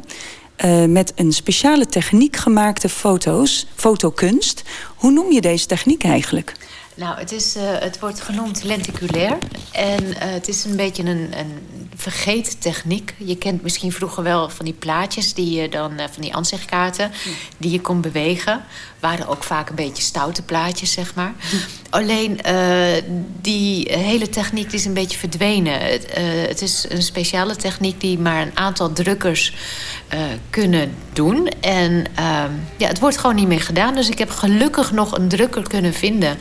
Uh, met een speciale techniek gemaakte foto's, fotokunst. Hoe noem je deze techniek eigenlijk? Nou, het, is, uh, het wordt genoemd lenticulair. En uh, het is een beetje een, een vergeten techniek. Je kent misschien vroeger wel van die plaatjes, die je dan, uh, van die ansichtkaarten, die je kon bewegen. Waren ook vaak een beetje stoute plaatjes, zeg maar. Alleen die hele techniek is een beetje verdwenen. Het, het is een speciale techniek die maar een aantal drukkers kunnen doen. En ehm, ja, het wordt gewoon niet meer gedaan. Dus ik heb gelukkig nog een drukker kunnen vinden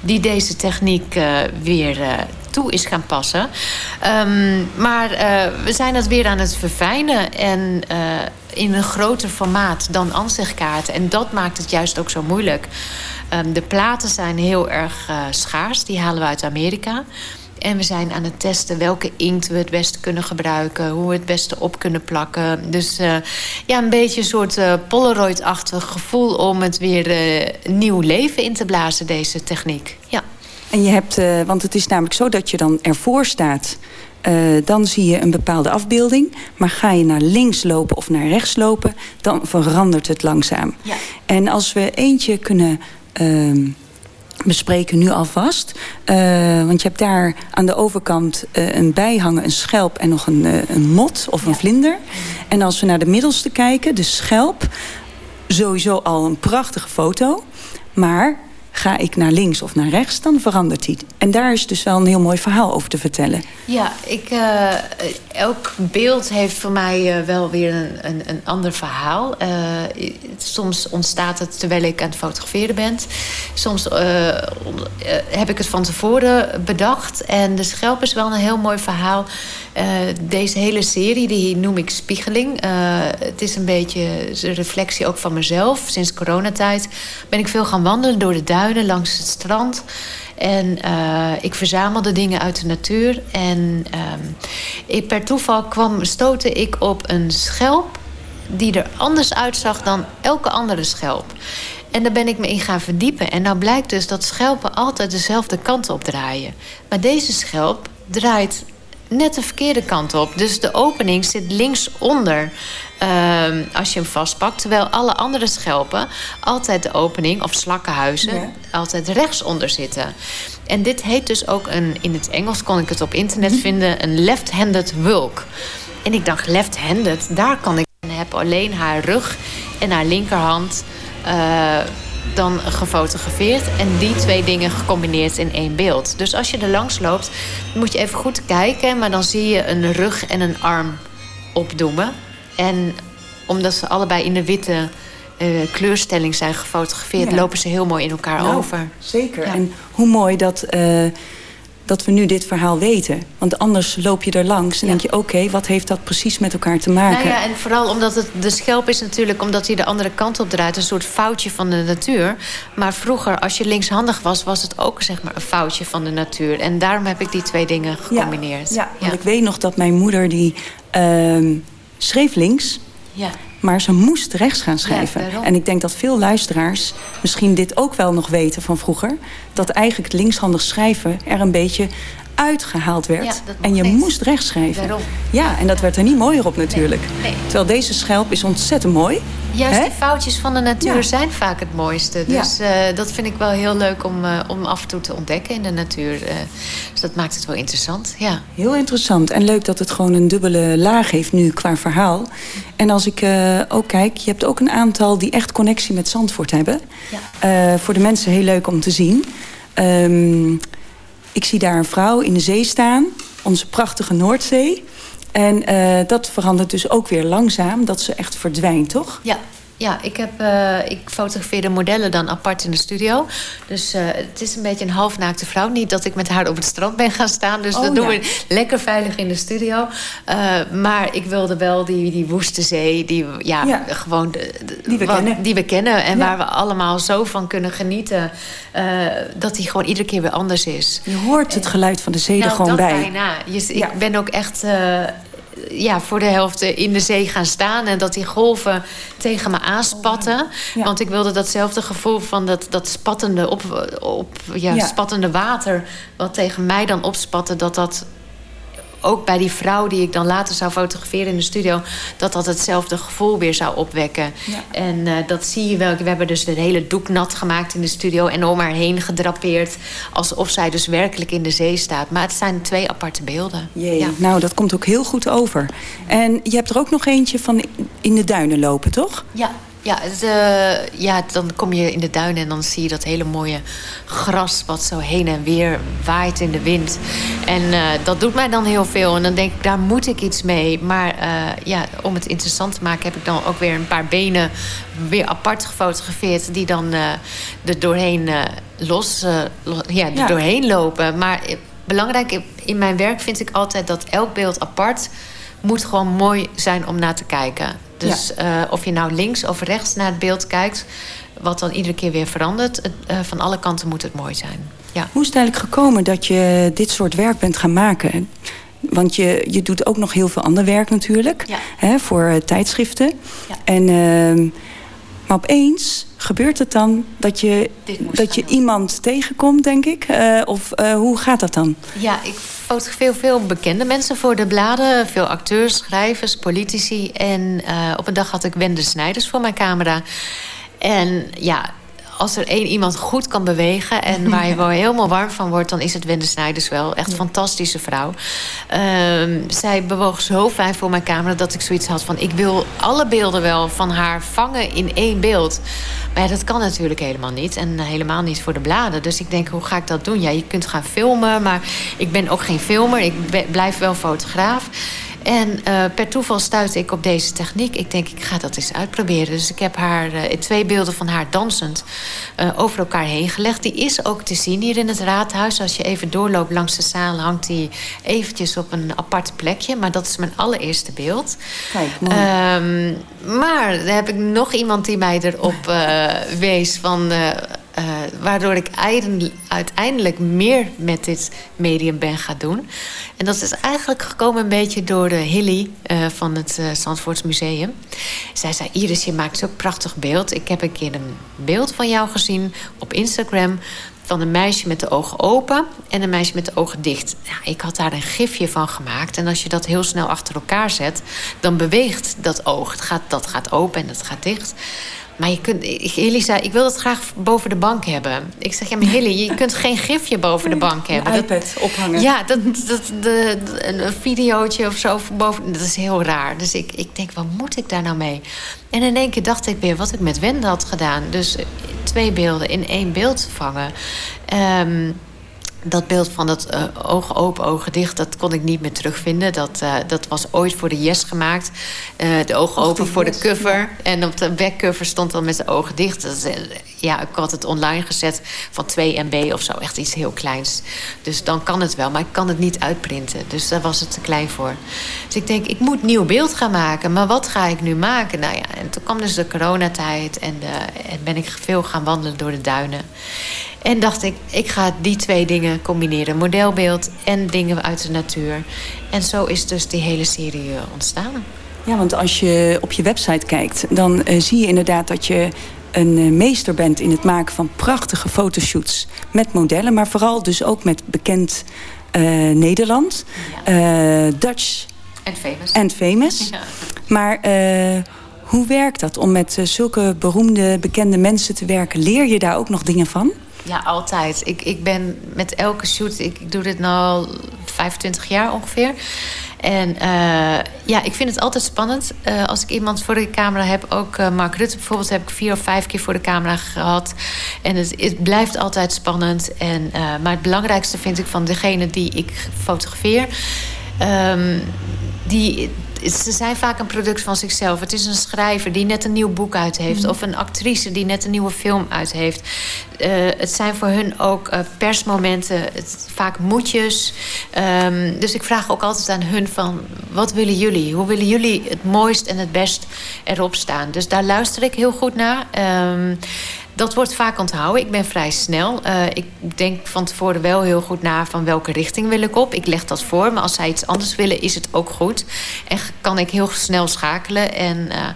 die deze techniek uh, weer uh, toe is gaan passen. Um, maar uh, we zijn dat weer aan het verfijnen. En in een groter formaat dan ansichtkaarten. En dat maakt het juist ook zo moeilijk. Um, de platen zijn heel erg schaars. Die halen we uit Amerika. En we zijn aan het testen welke inkt we het beste kunnen gebruiken. Hoe we het beste op kunnen plakken. Dus uh, ja, een beetje een soort uh, Polaroid-achtig gevoel... om het weer uh, nieuw leven in te blazen, deze techniek. Ja. En je hebt, want het is namelijk zo dat je dan ervoor staat... dan zie je een bepaalde afbeelding. Maar ga je naar links lopen of naar rechts lopen... dan verandert het langzaam. Ja. En als we eentje kunnen ehm, bespreken nu alvast. Uh, want je hebt daar aan de overkant uh, een bijhangen, een schelp en nog een, uh, een mot of een ja. vlinder. En als we naar de middelste kijken, de schelp, sowieso al een prachtige foto. Maar ga ik naar links of naar rechts, dan verandert hij. En daar is dus wel een heel mooi verhaal over te vertellen. Ja, ik, uh, elk beeld heeft voor mij uh, wel weer een, een, een ander verhaal. Uh, soms ontstaat het terwijl ik aan het fotograferen ben. Soms heb ik het van tevoren bedacht. En de schelp is wel een heel mooi verhaal. Deze hele serie, die noem ik Spiegeling. het is een beetje een reflectie ook van mezelf. Sinds coronatijd ben ik veel gaan wandelen door de duinen langs het strand. En uh, ik verzamelde dingen uit de natuur. En um, ik, per toeval kwam, stootte ik op een schelp die er anders uitzag dan elke andere schelp. En daar ben ik me in gaan verdiepen. En nou blijkt dus dat schelpen altijd dezelfde kant op draaien. Maar deze schelp draait net de verkeerde kant op. Dus de opening zit linksonder uh, als je hem vastpakt. Terwijl alle andere schelpen altijd de opening, of slakkenhuizen, ja. altijd rechtsonder zitten. En dit heet dus ook een, in het Engels kon ik het op internet (laughs) vinden, een left-handed wulk. En ik dacht, left-handed, daar kan ik. En heb alleen haar rug en haar linkerhand. Uh, dan gefotografeerd en die twee dingen gecombineerd in één beeld. Dus als je er langs loopt, moet je even goed kijken, maar dan zie je een rug en een arm opdoemen. En omdat ze allebei in de witte uh, kleurstelling zijn gefotografeerd, ja. lopen ze heel mooi in elkaar nou, over. Zeker. Ja. En hoe mooi dat. Uh, dat we nu dit verhaal weten. Want anders loop je er langs en ja. denk je... oké, okay, wat heeft dat precies met elkaar te maken? Nou ja, en vooral omdat het, de schelp is natuurlijk... omdat hij de andere kant op draait... een soort foutje van de natuur. Maar vroeger, als je linkshandig was... was het ook zeg maar, een foutje van de natuur. En daarom heb ik die twee dingen gecombineerd. Ja, ja, want ik weet nog dat mijn moeder... die uh, schreef links... Ja. Maar ze moest rechts gaan schrijven. Ja, en ik denk dat veel luisteraars misschien dit ook wel nog weten van vroeger. Dat eigenlijk het linkshandig schrijven er een beetje uitgehaald werd. Ja, en je moest rechts schrijven. Ja, en dat werd er niet mooier op natuurlijk. Nee. Nee. Terwijl deze schelp is ontzettend mooi. Juist die foutjes van de natuur zijn vaak het mooiste. Dus ja. dat vind ik wel heel leuk om, om af en toe te ontdekken in de natuur. dus dat maakt het wel interessant, ja. Heel interessant. En leuk dat het gewoon een dubbele laag heeft nu qua verhaal. En als ik ook kijk, je hebt ook een aantal die echt connectie met Zandvoort hebben. Ja. voor de mensen heel leuk om te zien. Um, ik zie daar een vrouw in de zee staan. Onze prachtige Noordzee. En uh, dat verandert dus ook weer langzaam. Dat ze echt verdwijnt, toch? Ja, ja, ik, heb, uh, ik fotografeer de modellen dan apart in de studio. Dus uh, het is een beetje een halfnaakte vrouw. Niet dat ik met haar op het strand ben gaan staan. Dus oh, dat doen we lekker veilig in de studio. Uh, maar ik wilde wel die, die woeste zee, die, ja, ja. gewoon de, de, die, we wat, kennen. die we kennen. En ja. waar we allemaal zo van kunnen genieten. dat die gewoon iedere keer weer anders is. Je hoort het geluid van de zee nou, er gewoon bij. Bijna. Je, ik ben ook echt ja, voor de helft in de zee gaan staan. En dat die golven tegen me aanspatten. Ja. Want ik wilde datzelfde gevoel van dat, dat spattende, op, op, ja, ja. spattende water... wat tegen mij dan opspatte, dat dat ook bij die vrouw die ik dan later zou fotograferen in de studio... dat dat hetzelfde gevoel weer zou opwekken. Ja. En uh, dat zie je wel. We hebben dus het hele doek nat gemaakt in de studio... en om haar heen gedrapeerd. Alsof zij dus werkelijk in de zee staat. Maar het zijn twee aparte beelden. Jee, ja. nou, dat komt ook heel goed over. En je hebt er ook nog eentje van in de duinen lopen, toch? Ja, ja, uh, ja, dan kom je in de duinen en dan zie je dat hele mooie gras... wat zo heen en weer waait in de wind. En uh, dat doet mij dan heel veel. En dan denk ik, daar moet ik iets mee. Maar uh, ja, om het interessant te maken... heb ik dan ook weer een paar benen weer apart gefotografeerd... die dan er doorheen los, ja, er ja. doorheen lopen. Maar belangrijk in mijn werk vind ik altijd dat elk beeld apart moet gewoon mooi zijn om naar te kijken. Dus ja. uh, of je nou links of rechts naar het beeld kijkt... wat dan iedere keer weer verandert... Uh, van alle kanten moet het mooi zijn. Ja. Hoe is het eigenlijk gekomen dat je dit soort werk bent gaan maken? Want je, je doet ook nog heel veel ander werk natuurlijk. Ja. Hè, voor uh, tijdschriften. Ja. En, uh, maar opeens gebeurt het dan dat je, dat je iemand tegenkomt, denk ik? Uh, of uh, hoe gaat dat dan? Ja, ik fotografeer veel bekende mensen voor de bladen. Veel acteurs, schrijvers, politici. En uh, op een dag had ik Wende Snijders voor mijn camera. En ja, als er één iemand goed kan bewegen... en (laughs) waar je wel helemaal warm van wordt... dan is het Wende Snijders wel. Echt een fantastische vrouw. Um, zij bewoog zo fijn voor mijn camera... dat ik zoiets had van... ik wil alle beelden wel van haar vangen in één beeld. Maar ja, dat kan natuurlijk helemaal niet. En helemaal niet voor de bladen. Dus ik denk, hoe ga ik dat doen? Ja, je kunt gaan filmen, maar ik ben ook geen filmer. Ik blijf wel fotograaf. En uh, per toeval stuitte ik op deze techniek. Ik denk, ik ga dat eens uitproberen. Dus ik heb haar uh, twee beelden van haar dansend uh, over elkaar heen gelegd. Die is ook te zien hier in het raadhuis. Als je even doorloopt langs de zaal, hangt die eventjes op een apart plekje. Maar dat is mijn allereerste beeld. Kijk, mooi. Um, maar dan heb ik nog iemand die mij erop wees van uh, waardoor ik uiteindelijk meer met dit medium ben gaan doen. En dat is eigenlijk gekomen een beetje door de Hilly uh, van het uh, Museum. Zij zei, Iris, je maakt zo'n prachtig beeld. Ik heb een keer een beeld van jou gezien op Instagram van een meisje met de ogen open en een meisje met de ogen dicht. Ik had daar een gifje van gemaakt. En als je dat heel snel achter elkaar zet, dan beweegt dat oog. Het gaat, dat gaat open en dat gaat dicht. Maar je kunt, ik wil dat graag boven de bank hebben. Ik zeg, ja, maar Hilly, je kunt geen gifje boven de bank (laughs) hebben. Een iPad ophangen. Ja, dat, dat, de, een videootje of zo boven, dat is heel raar. Dus ik, ik denk, wat moet ik daar nou mee? En in één keer dacht ik weer wat ik met Wende had gedaan. Dus twee beelden in één beeld vangen. Um, dat beeld van dat uh, ogen open, ogen dicht, dat kon ik niet meer terugvinden. Dat, uh, dat was ooit voor de Yes gemaakt. Uh, de ogen open voor yes. de cover. Ja. En op de backcover stond dan met de ogen dicht. Dat, ja, ik had het online gezet van 2 MB of zo. Echt iets heel kleins. Dus dan kan het wel, maar ik kan het niet uitprinten. Dus daar was het te klein voor. Dus ik denk, ik moet nieuw beeld gaan maken. Maar wat ga ik nu maken? Nou ja, en toen kwam dus de coronatijd. En, de, en ben ik veel gaan wandelen door de duinen. En dacht ik, ik ga die twee dingen combineren. Modelbeeld en dingen uit de natuur. En zo is dus die hele serie ontstaan. Ja, want als je op je website kijkt... dan uh, zie je inderdaad dat je een uh, meester bent in het maken van prachtige fotoshoots. Met modellen, maar vooral dus ook met bekend uh, Nederland. Ja. Dutch. En famous. En famous. Ja. Maar Hoe werkt dat om met zulke beroemde, bekende mensen te werken? Leer je daar ook nog dingen van? Ja, altijd. Ik, ik ben met elke shoot, ik, doe dit nu al 25 jaar ongeveer. En uh, ja, ik vind het altijd spannend. Uh, als ik iemand voor de camera heb, ook uh, Mark Rutte bijvoorbeeld, heb ik vier of vijf keer voor de camera gehad. En het, het blijft altijd spannend. En, maar het belangrijkste vind ik van degene die ik fotografeer. Um, die, ze zijn vaak een product van zichzelf. Het is een schrijver die net een nieuw boek uit heeft. Mm. Of een actrice die net een nieuwe film uit heeft. Uh, het zijn voor hun ook uh, persmomenten. Het, vaak moedjes. Um, dus ik vraag ook altijd aan hun van... wat willen jullie? Hoe willen jullie het mooist en het best erop staan? Dus daar luister ik heel goed naar. Um, dat wordt vaak onthouden. Ik ben vrij snel. Uh, ik denk van tevoren wel heel goed na van welke richting wil ik op. Ik leg dat voor, maar als zij iets anders willen, is het ook goed. En kan ik heel snel schakelen. En uh,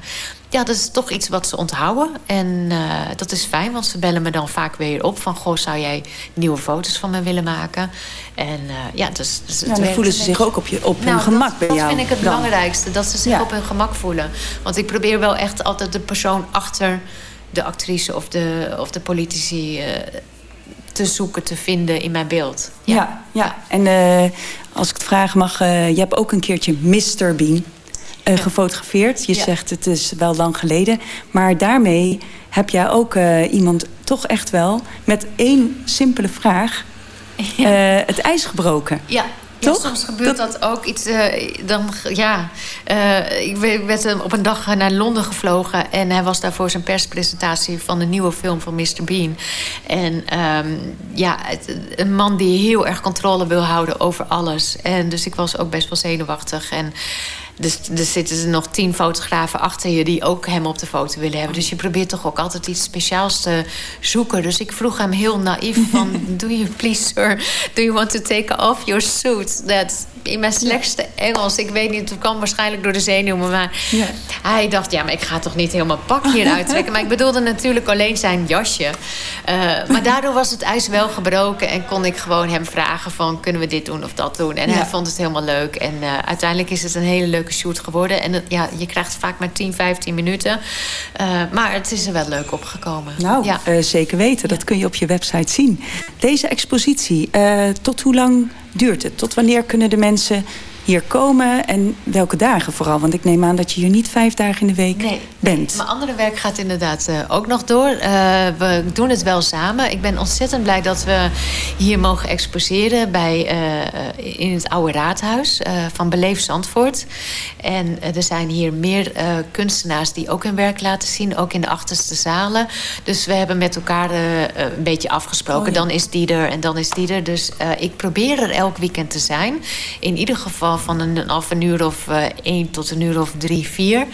ja, dat is toch iets wat ze onthouden. En uh, dat is fijn, want ze bellen me dan vaak weer op van... goh, zou jij nieuwe foto's van me willen maken? En ja, dus, dus ja, dan voelen ze zich ook op, je, op nou, hun gemak bij dat jou. Dat vind ik het dan. belangrijkste, dat ze zich ja. op hun gemak voelen. Want ik probeer wel echt altijd de persoon achter de actrice of de, of de politici uh, te zoeken, te vinden in mijn beeld. Ja, ja. ja. en uh, als ik het vragen mag, uh, je hebt ook een keertje Mr. Bean gefotografeerd. Je zegt het is wel lang geleden. Maar daarmee heb jij ook iemand toch echt wel met één simpele vraag het ijs gebroken. Ja, ja, soms gebeurt dat, dat ook iets. Uh, dan, ja, uh, ik werd op een dag naar Londen gevlogen. En hij was daar voor zijn perspresentatie van de nieuwe film van Mr. Bean. En um, ja, het, een man die heel erg controle wil houden over alles. En dus ik was ook best wel zenuwachtig. En dus er zitten er nog tien fotografen achter je die ook hem op de foto willen hebben. Dus je probeert toch ook altijd iets speciaals te zoeken. Dus ik vroeg hem heel naïef van... (laughs) Do you please, sir, do you want to take off your suit? Dat in mijn slechtste Engels. Ik weet niet, het kwam waarschijnlijk door de zenuwen. Maar ja. hij dacht, ja, maar ik ga toch niet helemaal pak hier (laughs) uittrekken. maar ik bedoelde natuurlijk alleen zijn jasje. Uh, maar daardoor was het ijs wel gebroken. En kon ik gewoon hem vragen van, kunnen we dit doen of dat doen? En ja. hij vond het helemaal leuk. En uh, uiteindelijk is het een hele leuke shoot geworden. En het, ja, je krijgt vaak maar 10, 15 minuten. Uh, maar het is er wel leuk opgekomen. Nou, ja. zeker weten. Dat kun je op je website zien. Deze expositie, tot hoe lang duurt het? Tot wanneer kunnen de mensen hier komen en welke dagen vooral? Want ik neem aan dat je hier niet vijf dagen in de week nee, bent. Mijn andere werk gaat inderdaad uh, ook nog door. Uh, we doen het wel samen. Ik ben ontzettend blij dat we hier mogen exposeren bij, uh, in het oude raadhuis van Beleef Zandvoort. En er zijn hier meer kunstenaars die ook hun werk laten zien, ook in de achterste zalen. Dus we hebben met elkaar een beetje afgesproken. Oh, ja. Dan is die er en dan is die er. Dus ik probeer er elk weekend te zijn. In ieder geval van een, half een uur of uh, één tot een uur of drie, vier.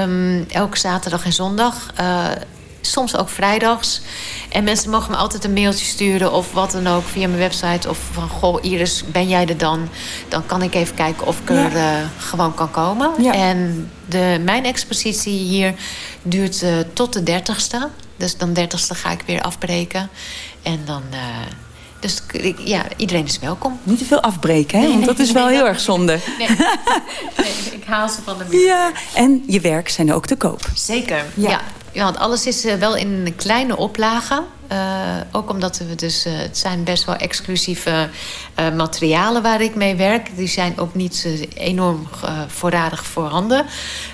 Um, elke zaterdag en zondag. Uh, soms ook vrijdags. En mensen mogen me altijd een mailtje sturen of wat dan ook via mijn website. Of van, goh Iris, ben jij er dan? Dan kan ik even kijken of ik er uh, gewoon kan komen. Ja. En de, mijn expositie hier duurt uh, tot de dertigste. Dus dan dertigste ga ik weer afbreken. En dan... Uh, dus ja, iedereen is welkom. Niet te veel afbreken, hè? Nee, want dat is wel nee, heel erg zonde. (laughs) Nee, nee, ik haal ze van de muur. Ja, en je werk zijn ook te koop. Zeker, ja. ja. ja want alles is uh, wel in een kleine oplage. Uh, ook omdat we dus, uh, het zijn best wel exclusieve uh, materialen waar ik mee werk. Die zijn ook niet enorm voorradig voorhanden.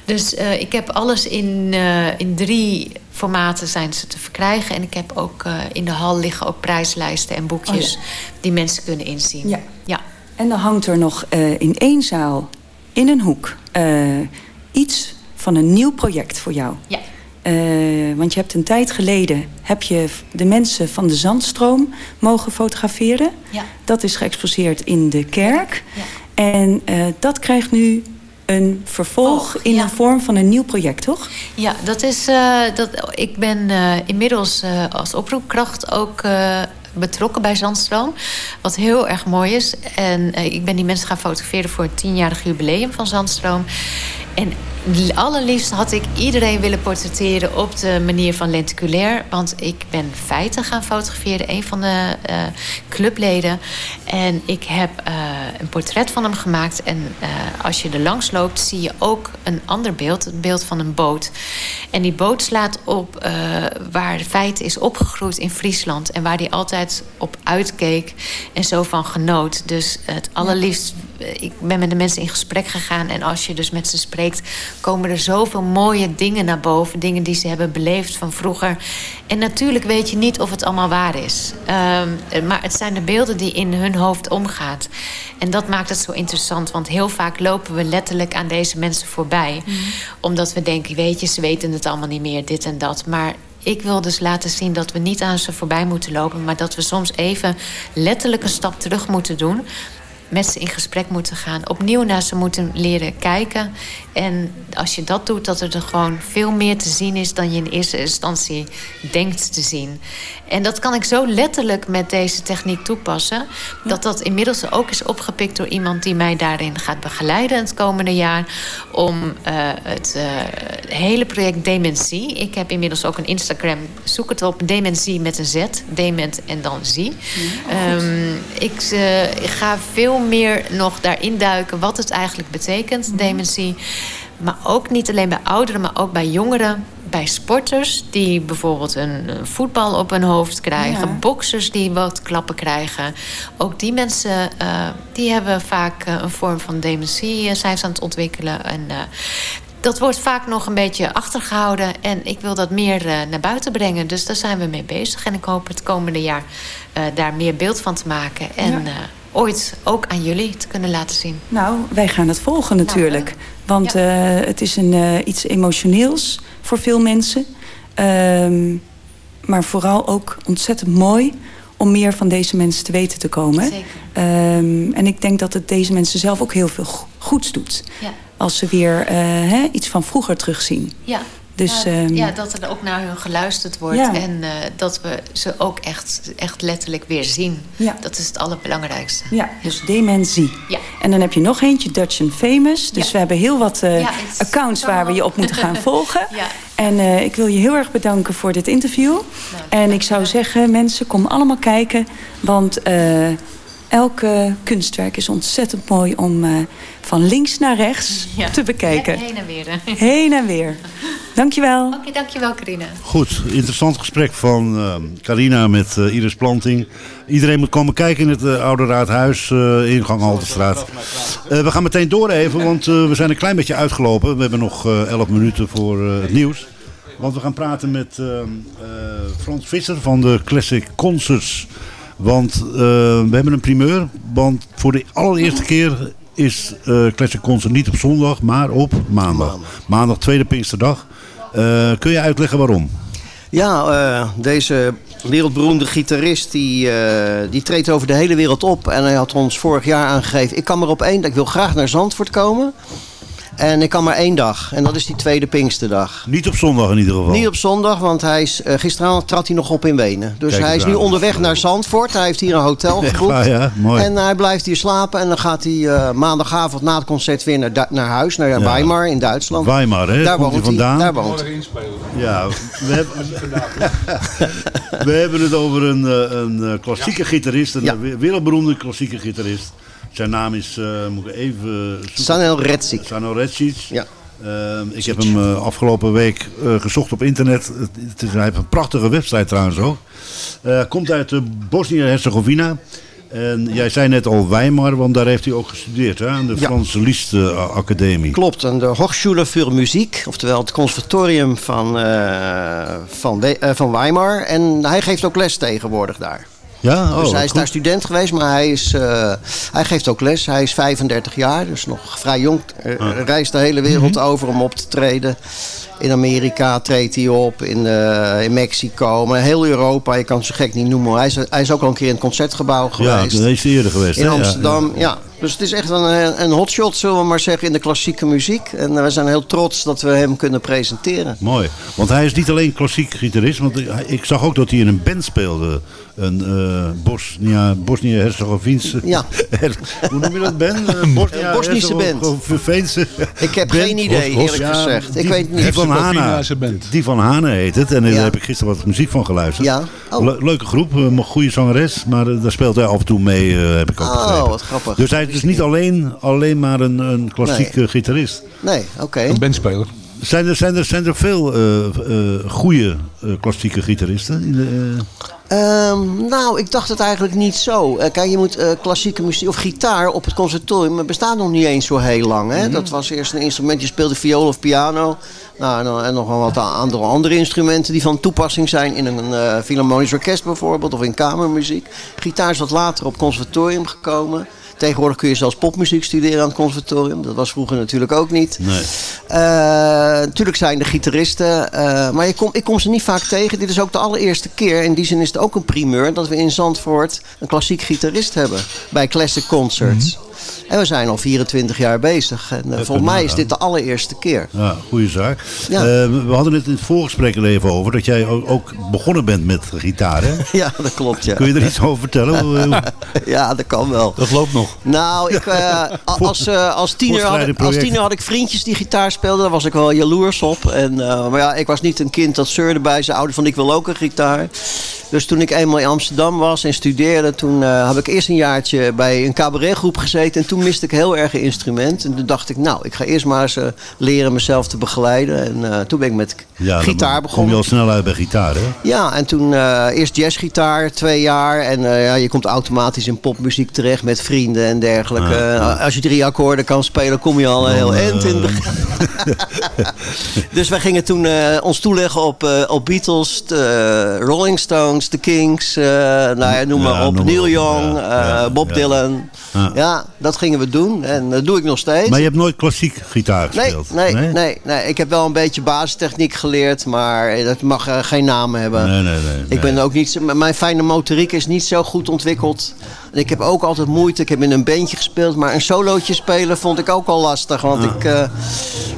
Dus ik heb alles in, in drie formaten zijn ze te verkrijgen. En ik heb ook in de hal liggen ook prijslijsten en boekjes oh ja. die mensen kunnen inzien. Ja. ja. En dan hangt er nog in één zaal, in een hoek, iets van een nieuw project voor jou. Ja. Want je hebt een tijd geleden heb je de mensen van de Zandstroom mogen fotograferen. Ja. Dat is geëxposeerd in de kerk. Ja. En dat krijgt nu een vervolg oh, in ja. de vorm van een nieuw project, toch? Ja, dat is. Uh, dat, ik ben inmiddels als oproepkracht ook betrokken bij Zandstroom. Wat heel erg mooi is. En uh, ik ben die mensen gaan fotograferen voor het tienjarig jubileum van Zandstroom. En allerliefst had ik iedereen willen portretteren op de manier van lenticulair. Want ik ben feiten gaan fotograferen, een van de uh, clubleden. En ik heb uh, een portret van hem gemaakt. En als je er langs loopt, zie je ook een ander beeld. Het beeld van een boot. En die boot slaat op waar Feit is opgegroeid in Friesland. En waar hij altijd op uitkeek en zo van genoot. Dus het allerliefst... Ik ben met de mensen in gesprek gegaan. En als je dus met ze spreekt, komen er zoveel mooie dingen naar boven. Dingen die ze hebben beleefd van vroeger. En natuurlijk weet je niet of het allemaal waar is. Um, maar het zijn de beelden die in hun hoofd omgaat. En dat maakt het zo interessant. Want heel vaak lopen we letterlijk aan deze mensen voorbij. Mm. Omdat we denken, weet je, ze weten het allemaal niet meer, dit en dat. Maar ik wil dus laten zien dat we niet aan ze voorbij moeten lopen... maar dat we soms even letterlijk een stap terug moeten doen met ze in gesprek moeten gaan. Opnieuw naar ze moeten leren kijken. En als je dat doet, dat er gewoon veel meer te zien is... dan je in eerste instantie denkt te zien. En dat kan ik zo letterlijk met deze techniek toepassen... dat dat inmiddels ook is opgepikt door iemand... die mij daarin gaat begeleiden het komende jaar... om uh, het uh, hele project Dementie... ik heb inmiddels ook een Instagram, zoek het op... Dementie met een Z, dement en dan zie. Ja, um, ik, uh, ik ga veel meer nog daarin duiken wat het eigenlijk betekent, -hmm. dementie. Maar ook niet alleen bij ouderen, maar ook bij jongeren. Bij sporters die bijvoorbeeld een voetbal op hun hoofd krijgen. Ja. Boksers die wat klappen krijgen. Ook die mensen uh, die hebben vaak uh, een vorm van dementie. Uh, zijn ze aan het ontwikkelen. En dat wordt vaak nog een beetje achtergehouden. En ik wil dat meer uh, naar buiten brengen. Dus daar zijn we mee bezig. En ik hoop het komende jaar uh, daar meer beeld van te maken. En ja. uh, ooit ook aan jullie te kunnen laten zien. Nou, wij gaan het volgen natuurlijk. Nou, Want ja. het is een, iets emotioneels voor veel mensen. Um, maar vooral ook ontzettend mooi om meer van deze mensen te weten te komen. Um, en ik denk dat het deze mensen zelf ook heel veel goeds doet. Ja als ze weer uh, hè, iets van vroeger terugzien. Ja. Dus, ja, um, ja, dat er ook naar hun geluisterd wordt. Ja. En uh, dat we ze ook echt, echt letterlijk weer zien. Ja. Dat is het allerbelangrijkste. Ja, dus dementie. Ja. En dan heb je nog eentje, Dutch and Famous. Dus we hebben heel wat uh, ja, accounts waar we je op moeten gaan (laughs) volgen. En uh, ik wil je heel erg bedanken voor dit interview. Nou, en ik zou zeggen, mensen, kom allemaal kijken. Want elke kunstwerk is ontzettend mooi om uh, van links naar rechts ja. te bekijken. Heen en weer. Heen en weer. Dankjewel. Oké, okay, dankjewel Carina. Goed, interessant gesprek van uh, Carina met uh, Iris Planting. Iedereen moet komen kijken in het uh, Oude Raadhuis, uh, ingang Halterstraat. Uh, we gaan meteen door even, want uh, we zijn een klein beetje uitgelopen. We hebben nog uh, 11 minuten voor uh, het nieuws. Want we gaan praten met uh, uh, Frans Visser van de Classic Concerts. Want uh, we hebben een primeur. Want voor de allereerste keer is uh, Classic Concert niet op zondag, maar op maandag. Maandag, tweede Pinksterdag. Uh, kun je uitleggen waarom? Ja, deze wereldberoemde gitarist die, uh, die treedt over de hele wereld op. En hij had ons vorig jaar aangegeven, ik kan maar op één, ik wil graag naar Zandvoort komen. En ik kan maar één dag. En dat is die tweede Pinksterdag. Niet op zondag in ieder geval? Niet op zondag, want hij is, uh, gisteravond trad hij nog op in Wenen. Dus Kijk hij is nu onderweg naar Zandvoort. Hij heeft hier een hotel (laughs) geboekt. Ja, ja, mooi. En hij blijft hier slapen. En dan gaat hij uh, maandagavond na het concert weer naar, naar huis. Naar ja. Weimar in Duitsland. Weimar, hè? Daar Komt woont hij vandaan? Daar woont Ja, we hebben, (laughs) we hebben het over een, een klassieke ja. gitarist. Een ja. wereldberoemde klassieke gitarist. Zijn naam is, uh, moet ik even zoeken. Sanel Redzic. Sanel Redzic. Ja. Uh, ik heb hem uh, afgelopen week uh, gezocht op internet. Het is, hij heeft een prachtige website trouwens ook. komt uit Bosnië-Herzegovina. En jij zei net al Weimar, want daar heeft hij ook gestudeerd, hè? aan de ja. Franse Liszt Academie. Klopt, aan de Hochschule für Muziek, oftewel het conservatorium van, van, van Weimar. En hij geeft ook les tegenwoordig daar. Ja, oh, dus hij is daar student geweest, maar hij, is, uh, hij geeft ook les. Hij is 35 jaar, dus nog vrij jong. Uh. Reist de hele wereld mm -hmm. over om op te treden. In Amerika treedt hij op, in, uh, in Mexico, maar heel Europa. Je kan het zo gek niet noemen. Hij is, hij is ook al een keer in het concertgebouw geweest. Ja, hij is eerder geweest. In Amsterdam, ja. ja. Dus het is echt een, een hotshot, zullen we maar zeggen, in de klassieke muziek. En eh, we zijn heel trots dat we hem kunnen presenteren. Mooi. Want hij is niet alleen klassiek gitarist. Want ik zag ook dat hij in een band speelde. Een eh Bosnia, Bosnië-Herzegoviense... Ja. Hoe noem je dat band? (laughs) Eh, Bosnia, Bosnische band. Ik heb band. geen idee, eerlijk Ja, gezegd. Ik weet niet. Die van Hana. Die van Hana heet het. En Ja. daar heb ik gisteren wat muziek van geluisterd. Ja. Oh. Le- leuke groep, een goede zangeres. Maar eh, daar speelt hij af en toe mee, eh, heb ik ook Oh, begrepen. wat grappig. Dus hij is dus niet alleen, alleen maar een, een klassiek Nee. eh, gitarist. Nee, oké. Een bandspeler. Zijn er, zijn er, zijn er veel eh eh goede eh, klassieke gitaristen? In de, eh, Ehm, nou, ik dacht het eigenlijk niet zo. Eh, kijk, je moet eh, klassieke muziek of gitaar op het conservatorium het bestaat nog niet eens zo heel lang. Hè? Dat was eerst een instrument, je speelde viool of piano. Nou, en, nog wel wat andere, andere instrumenten die van toepassing zijn in een eh filharmonisch orkest bijvoorbeeld of in kamermuziek. Gitaar is wat later op conservatorium gekomen. Tegenwoordig kun je zelfs popmuziek studeren aan het conservatorium. Dat was vroeger natuurlijk ook niet. nee. Eh, natuurlijk zijn er gitaristen, eh, maar je kom, ik kom ze niet vaak tegen. Dit is ook de allereerste keer. In die zin is het ook een primeur dat we in Zandvoort een klassiek gitarist hebben bij Classic Concerts. En we zijn al 24 jaar bezig. En eh, volgens mij is dit de allereerste keer. Ja, goede zaak. Ja. Eh, we hadden het in het voorgesprek er even over dat jij ook, begonnen bent met gitaar. Hè? (laughs) Ja, dat klopt. Ja, Kun je er iets over vertellen? (laughs) Ja dat kan wel. Dat loopt nog. Nou, ik, eh, (laughs) als, eh, als, tiener had, als tiener had ik vriendjes die gitaar speelden. Daar was ik wel jaloers op. En, eh, maar ja, ik was niet een kind dat zeurde bij zijn ouders van ik wil ook een gitaar. Dus toen ik eenmaal in Amsterdam was en studeerde, toen eh, heb ik eerst een jaartje bij een cabaretgroep gezeten. En toen miste ik heel erg een instrument. En toen dacht ik, nou, ik ga eerst maar eens eh, leren mezelf te begeleiden. En eh, toen ben ik met Ja, gitaar kom begonnen. je al snel uit bij gitaar, hè? Ja, en toen eh, eerst jazzgitaar, twee jaar. En ja, je komt automatisch in popmuziek terecht met vrienden en dergelijke. Eh, Als je drie akkoorden kan spelen, kom je al een heel eind in. (laughs) (laughs) dus wij gingen toen ons toeleggen op, op Beatles, de Rolling Stones, The Kings, nou ja, noem maar op. Neil. Young, Bob. Dylan. Ja. Ja. dat gingen we doen. En dat doe ik nog steeds. Maar je hebt nooit klassiek gitaar Nee, gespeeld? nee, nee, nee, Ik heb wel een beetje basistechniek geleerd, maar dat mag eh, geen naam hebben. Nee, nee, nee, Ik ben ook niet, mijn fijne motoriek is niet zo goed ontwikkeld. En ik heb ook altijd moeite. Ik heb in een bandje gespeeld, maar een solootje spelen vond ik ook al lastig. Want ik, eh,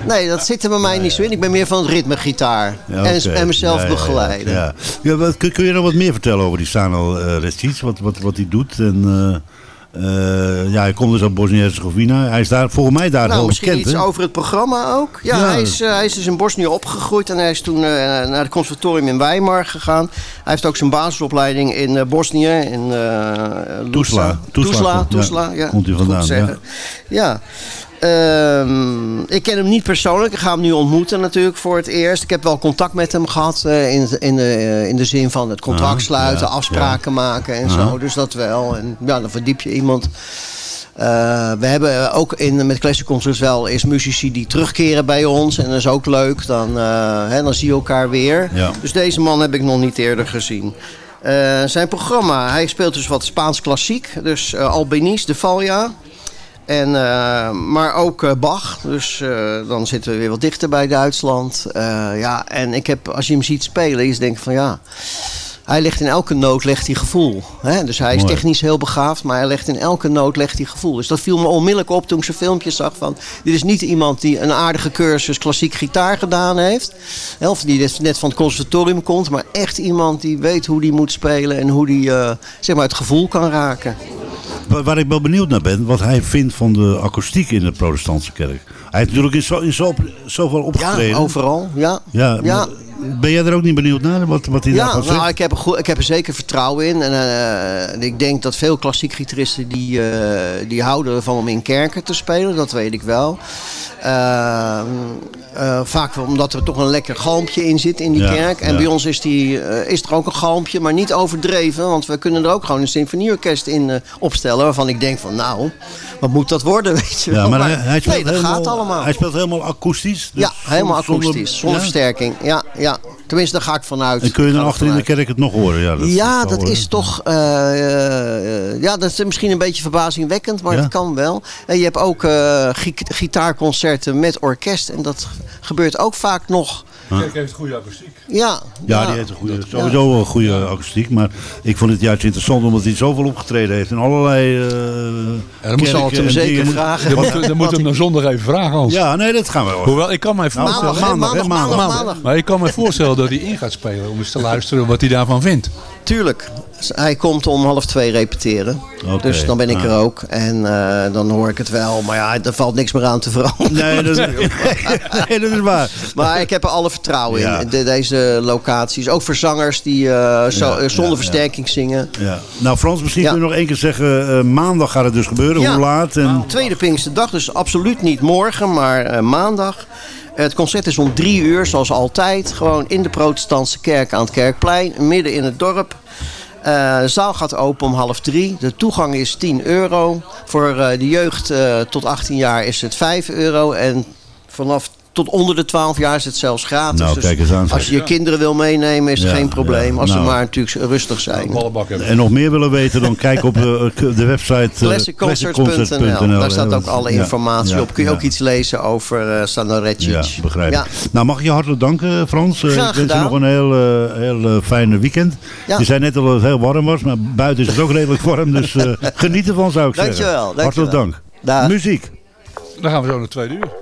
nee, dat zit er bij mij niet zo in. Ik ben meer van het ritmegitaar. Ja, en, mezelf Ja, ja, ja, begeleiden. Ja, ja. wat, kun, je nog wat meer vertellen over die Sano uh, Restic? Wat, wat, wat hij doet? En, eh, eh, ja, hij komt dus uit Bosnië-Herzegovina. Hij is daar volgens mij daar Nou, heel misschien bekend. iets hè? over het programma ook. Ja, Ja. Hij, is, eh, hij is dus in Bosnië opgegroeid en hij is toen eh, naar het conservatorium in Weimar gegaan. Hij heeft ook zijn basisopleiding in Bosnië, in Tuzla. Tuzla Tuzla, ja, Tuzla, ja. komt hij vandaan. Ja. Ehm, ik ken hem niet persoonlijk. Ik ga hem nu ontmoeten natuurlijk voor het eerst. Ik heb wel contact met hem gehad eh, in, in, de, eh, in de zin van het contract Ah, sluiten, ja, afspraken maken en Ah. zo. Dus dat wel. En ja, dan verdiep je iemand. Eh, we hebben ook in, met Classic Concerts wel eens muzici die terugkeren bij ons. En dat is ook leuk. Dan, hè, dan zie je elkaar weer. Ja. Dus deze man heb ik nog niet eerder gezien. Zijn programma, hij speelt dus wat Spaans klassiek. Dus Albenies, de Falla. En, eh, maar ook eh, Bach. Dus eh, dan zitten we weer wat dichter bij Duitsland. Ja, en ik heb, als je hem ziet spelen, je denkt van ja... Hij legt in elke noot legt hij gevoel. Hè? Dus hij is Mooi. technisch heel begaafd, maar hij legt in elke noot legt hij gevoel. Dus dat viel me onmiddellijk op toen ik zijn filmpjes zag van... dit is niet iemand die een aardige cursus klassiek gitaar gedaan heeft. Of die net- van het conservatorium komt. Maar echt iemand die weet hoe die moet spelen en hoe die eh, zeg maar het gevoel kan raken. Wa- Waar ik wel benieuwd naar ben, wat hij vindt van de akoestiek in de protestantse kerk. Hij heeft natuurlijk in, zo, in zo, zoveel opgetreden. Ja, overal. Ja. Ja, Ja. Ben jij er ook niet benieuwd naar, wat, wat hij Ja, daarvan zegt? nou, ik, heb er goed, ik heb er zeker vertrouwen in. En eh, ik denk dat veel klassiek gitaristen die, eh, die houden ervan om in kerken te spelen. Dat weet ik wel. Eh, vaak omdat er toch een lekker galmpje in zit in die Ja, kerk. En ja. bij ons is, die, is er ook een galmpje, maar niet overdreven. Want we kunnen er ook gewoon een symfonieorkest in opstellen. Waarvan ik denk van nou, wat moet dat worden, (laughs) weet je. Ja, maar hij, hij speelt nee, dat helemaal, gaat allemaal. Hij speelt helemaal akoestisch. dus ja, helemaal zonder- akoestisch, zonder versterking. Ja, ja. Tenminste, daar ga ik vanuit. En kun je dan achter in de kerk het nog horen? Ja, dat, ja, dat is toch. eh, eh, ja, dat is misschien een beetje verbazingwekkend, maar Ja. het kan wel. En je hebt ook gi- gitaarconcerten met orkest. En dat gebeurt ook vaak nog kerk heeft goede akoestiek. Ja, Ja, die heeft een goede, sowieso wel een goede akoestiek. Maar ik vond het juist interessant omdat hij zoveel opgetreden heeft in allerlei. eh dan moet altijd hem en zeker vragen. Dan moeten we hem zondag even vragen, Hans. Ja, nee, dat gaan we wel. Hoewel, ik kan mij Nou, voorstellen... maandag, maandag. Maar ik kan me voorstellen dat hij in gaat spelen om eens te luisteren wat hij daarvan vindt. Tuurlijk. Hij komt om half twee repeteren. Dus dan ben ik ja. er ook. En eh, dan hoor ik het wel. Maar ja, er valt niks meer aan te veranderen. Nee, dat, (laughs) nee, dat is waar. Maar ik heb er alle vertrouwen Ja. in. De- deze locaties. Ook voor zangers die eh, zo, Ja, eh, zonder ja, versterking zingen. Ja. Nou, Frans, misschien kun je nog één keer zeggen. maandag gaat het dus gebeuren. Hoe laat? En... Tweede Pinksterdag, dus absoluut niet morgen, maar maandag. Het concert is om drie uur, zoals altijd. Gewoon in de protestantse kerk aan het Kerkplein, midden in het dorp. Eh, de zaal gaat open om half drie. De toegang is 10 euro. Voor eh, de jeugd eh, tot 18 jaar is het 5 euro. En vanaf tot onder de 12 jaar is het zelfs gratis. Nou, Dus kijk eens aan, zeg. als je je kinderen wil meenemen, is het Ja, geen probleem. ja. Als ze Nou. maar natuurlijk rustig zijn. Hebben. En nog meer willen weten, dan kijk op de, de website eh, Classicconcert.nl. Daar staat ook alle informatie ja, op. Kun je ja. ook iets lezen over uh, Stanoretic. Ja, begrijp Ja. ik. Nou, mag ik je hartelijk danken, Frans. Eh, Graag ik wens je nog een heel, eh, heel eh, fijne weekend. Ja. Je zei net al dat het heel warm was, maar buiten is het ook redelijk warm. Dus eh, (laughs) geniet ervan, zou ik zeggen. Dankjewel, dankjewel. Hartelijk dank. Dag. Muziek. Dan gaan we zo naar tweede uur.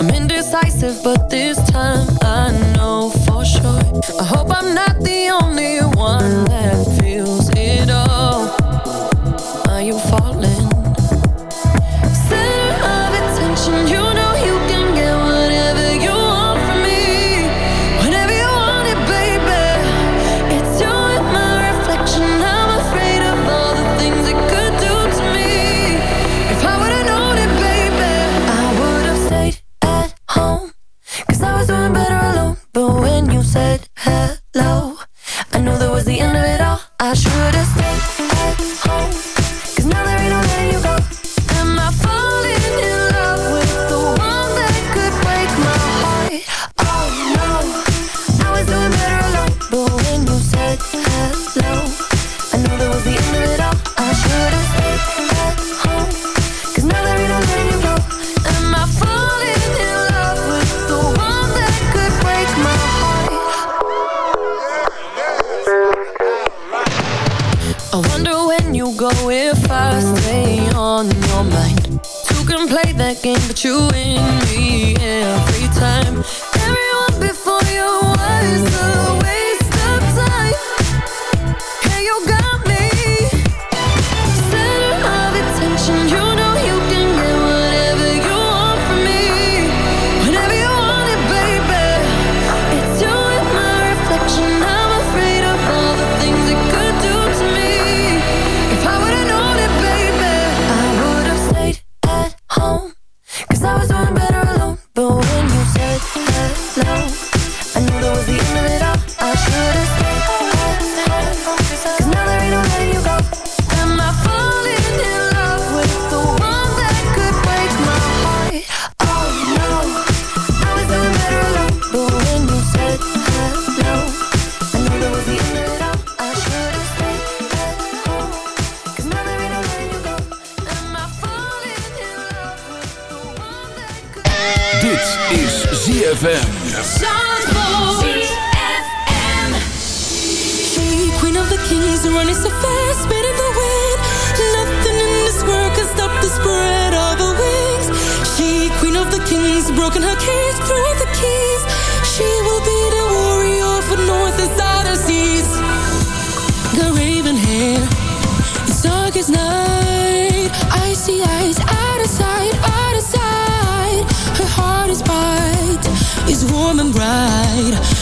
I'm indecisive, but this time I know for sure. I hope I'm not the only one that ZFM. She, queen of the kings, running so fast, spinning the wind. Nothing in this world can stop the spread of her wings. She, queen of the kings, broken her cage, threw the keys. She will be the warrior for north and southern seas. The raven hair, it's dark as night. Icy eyes, is warm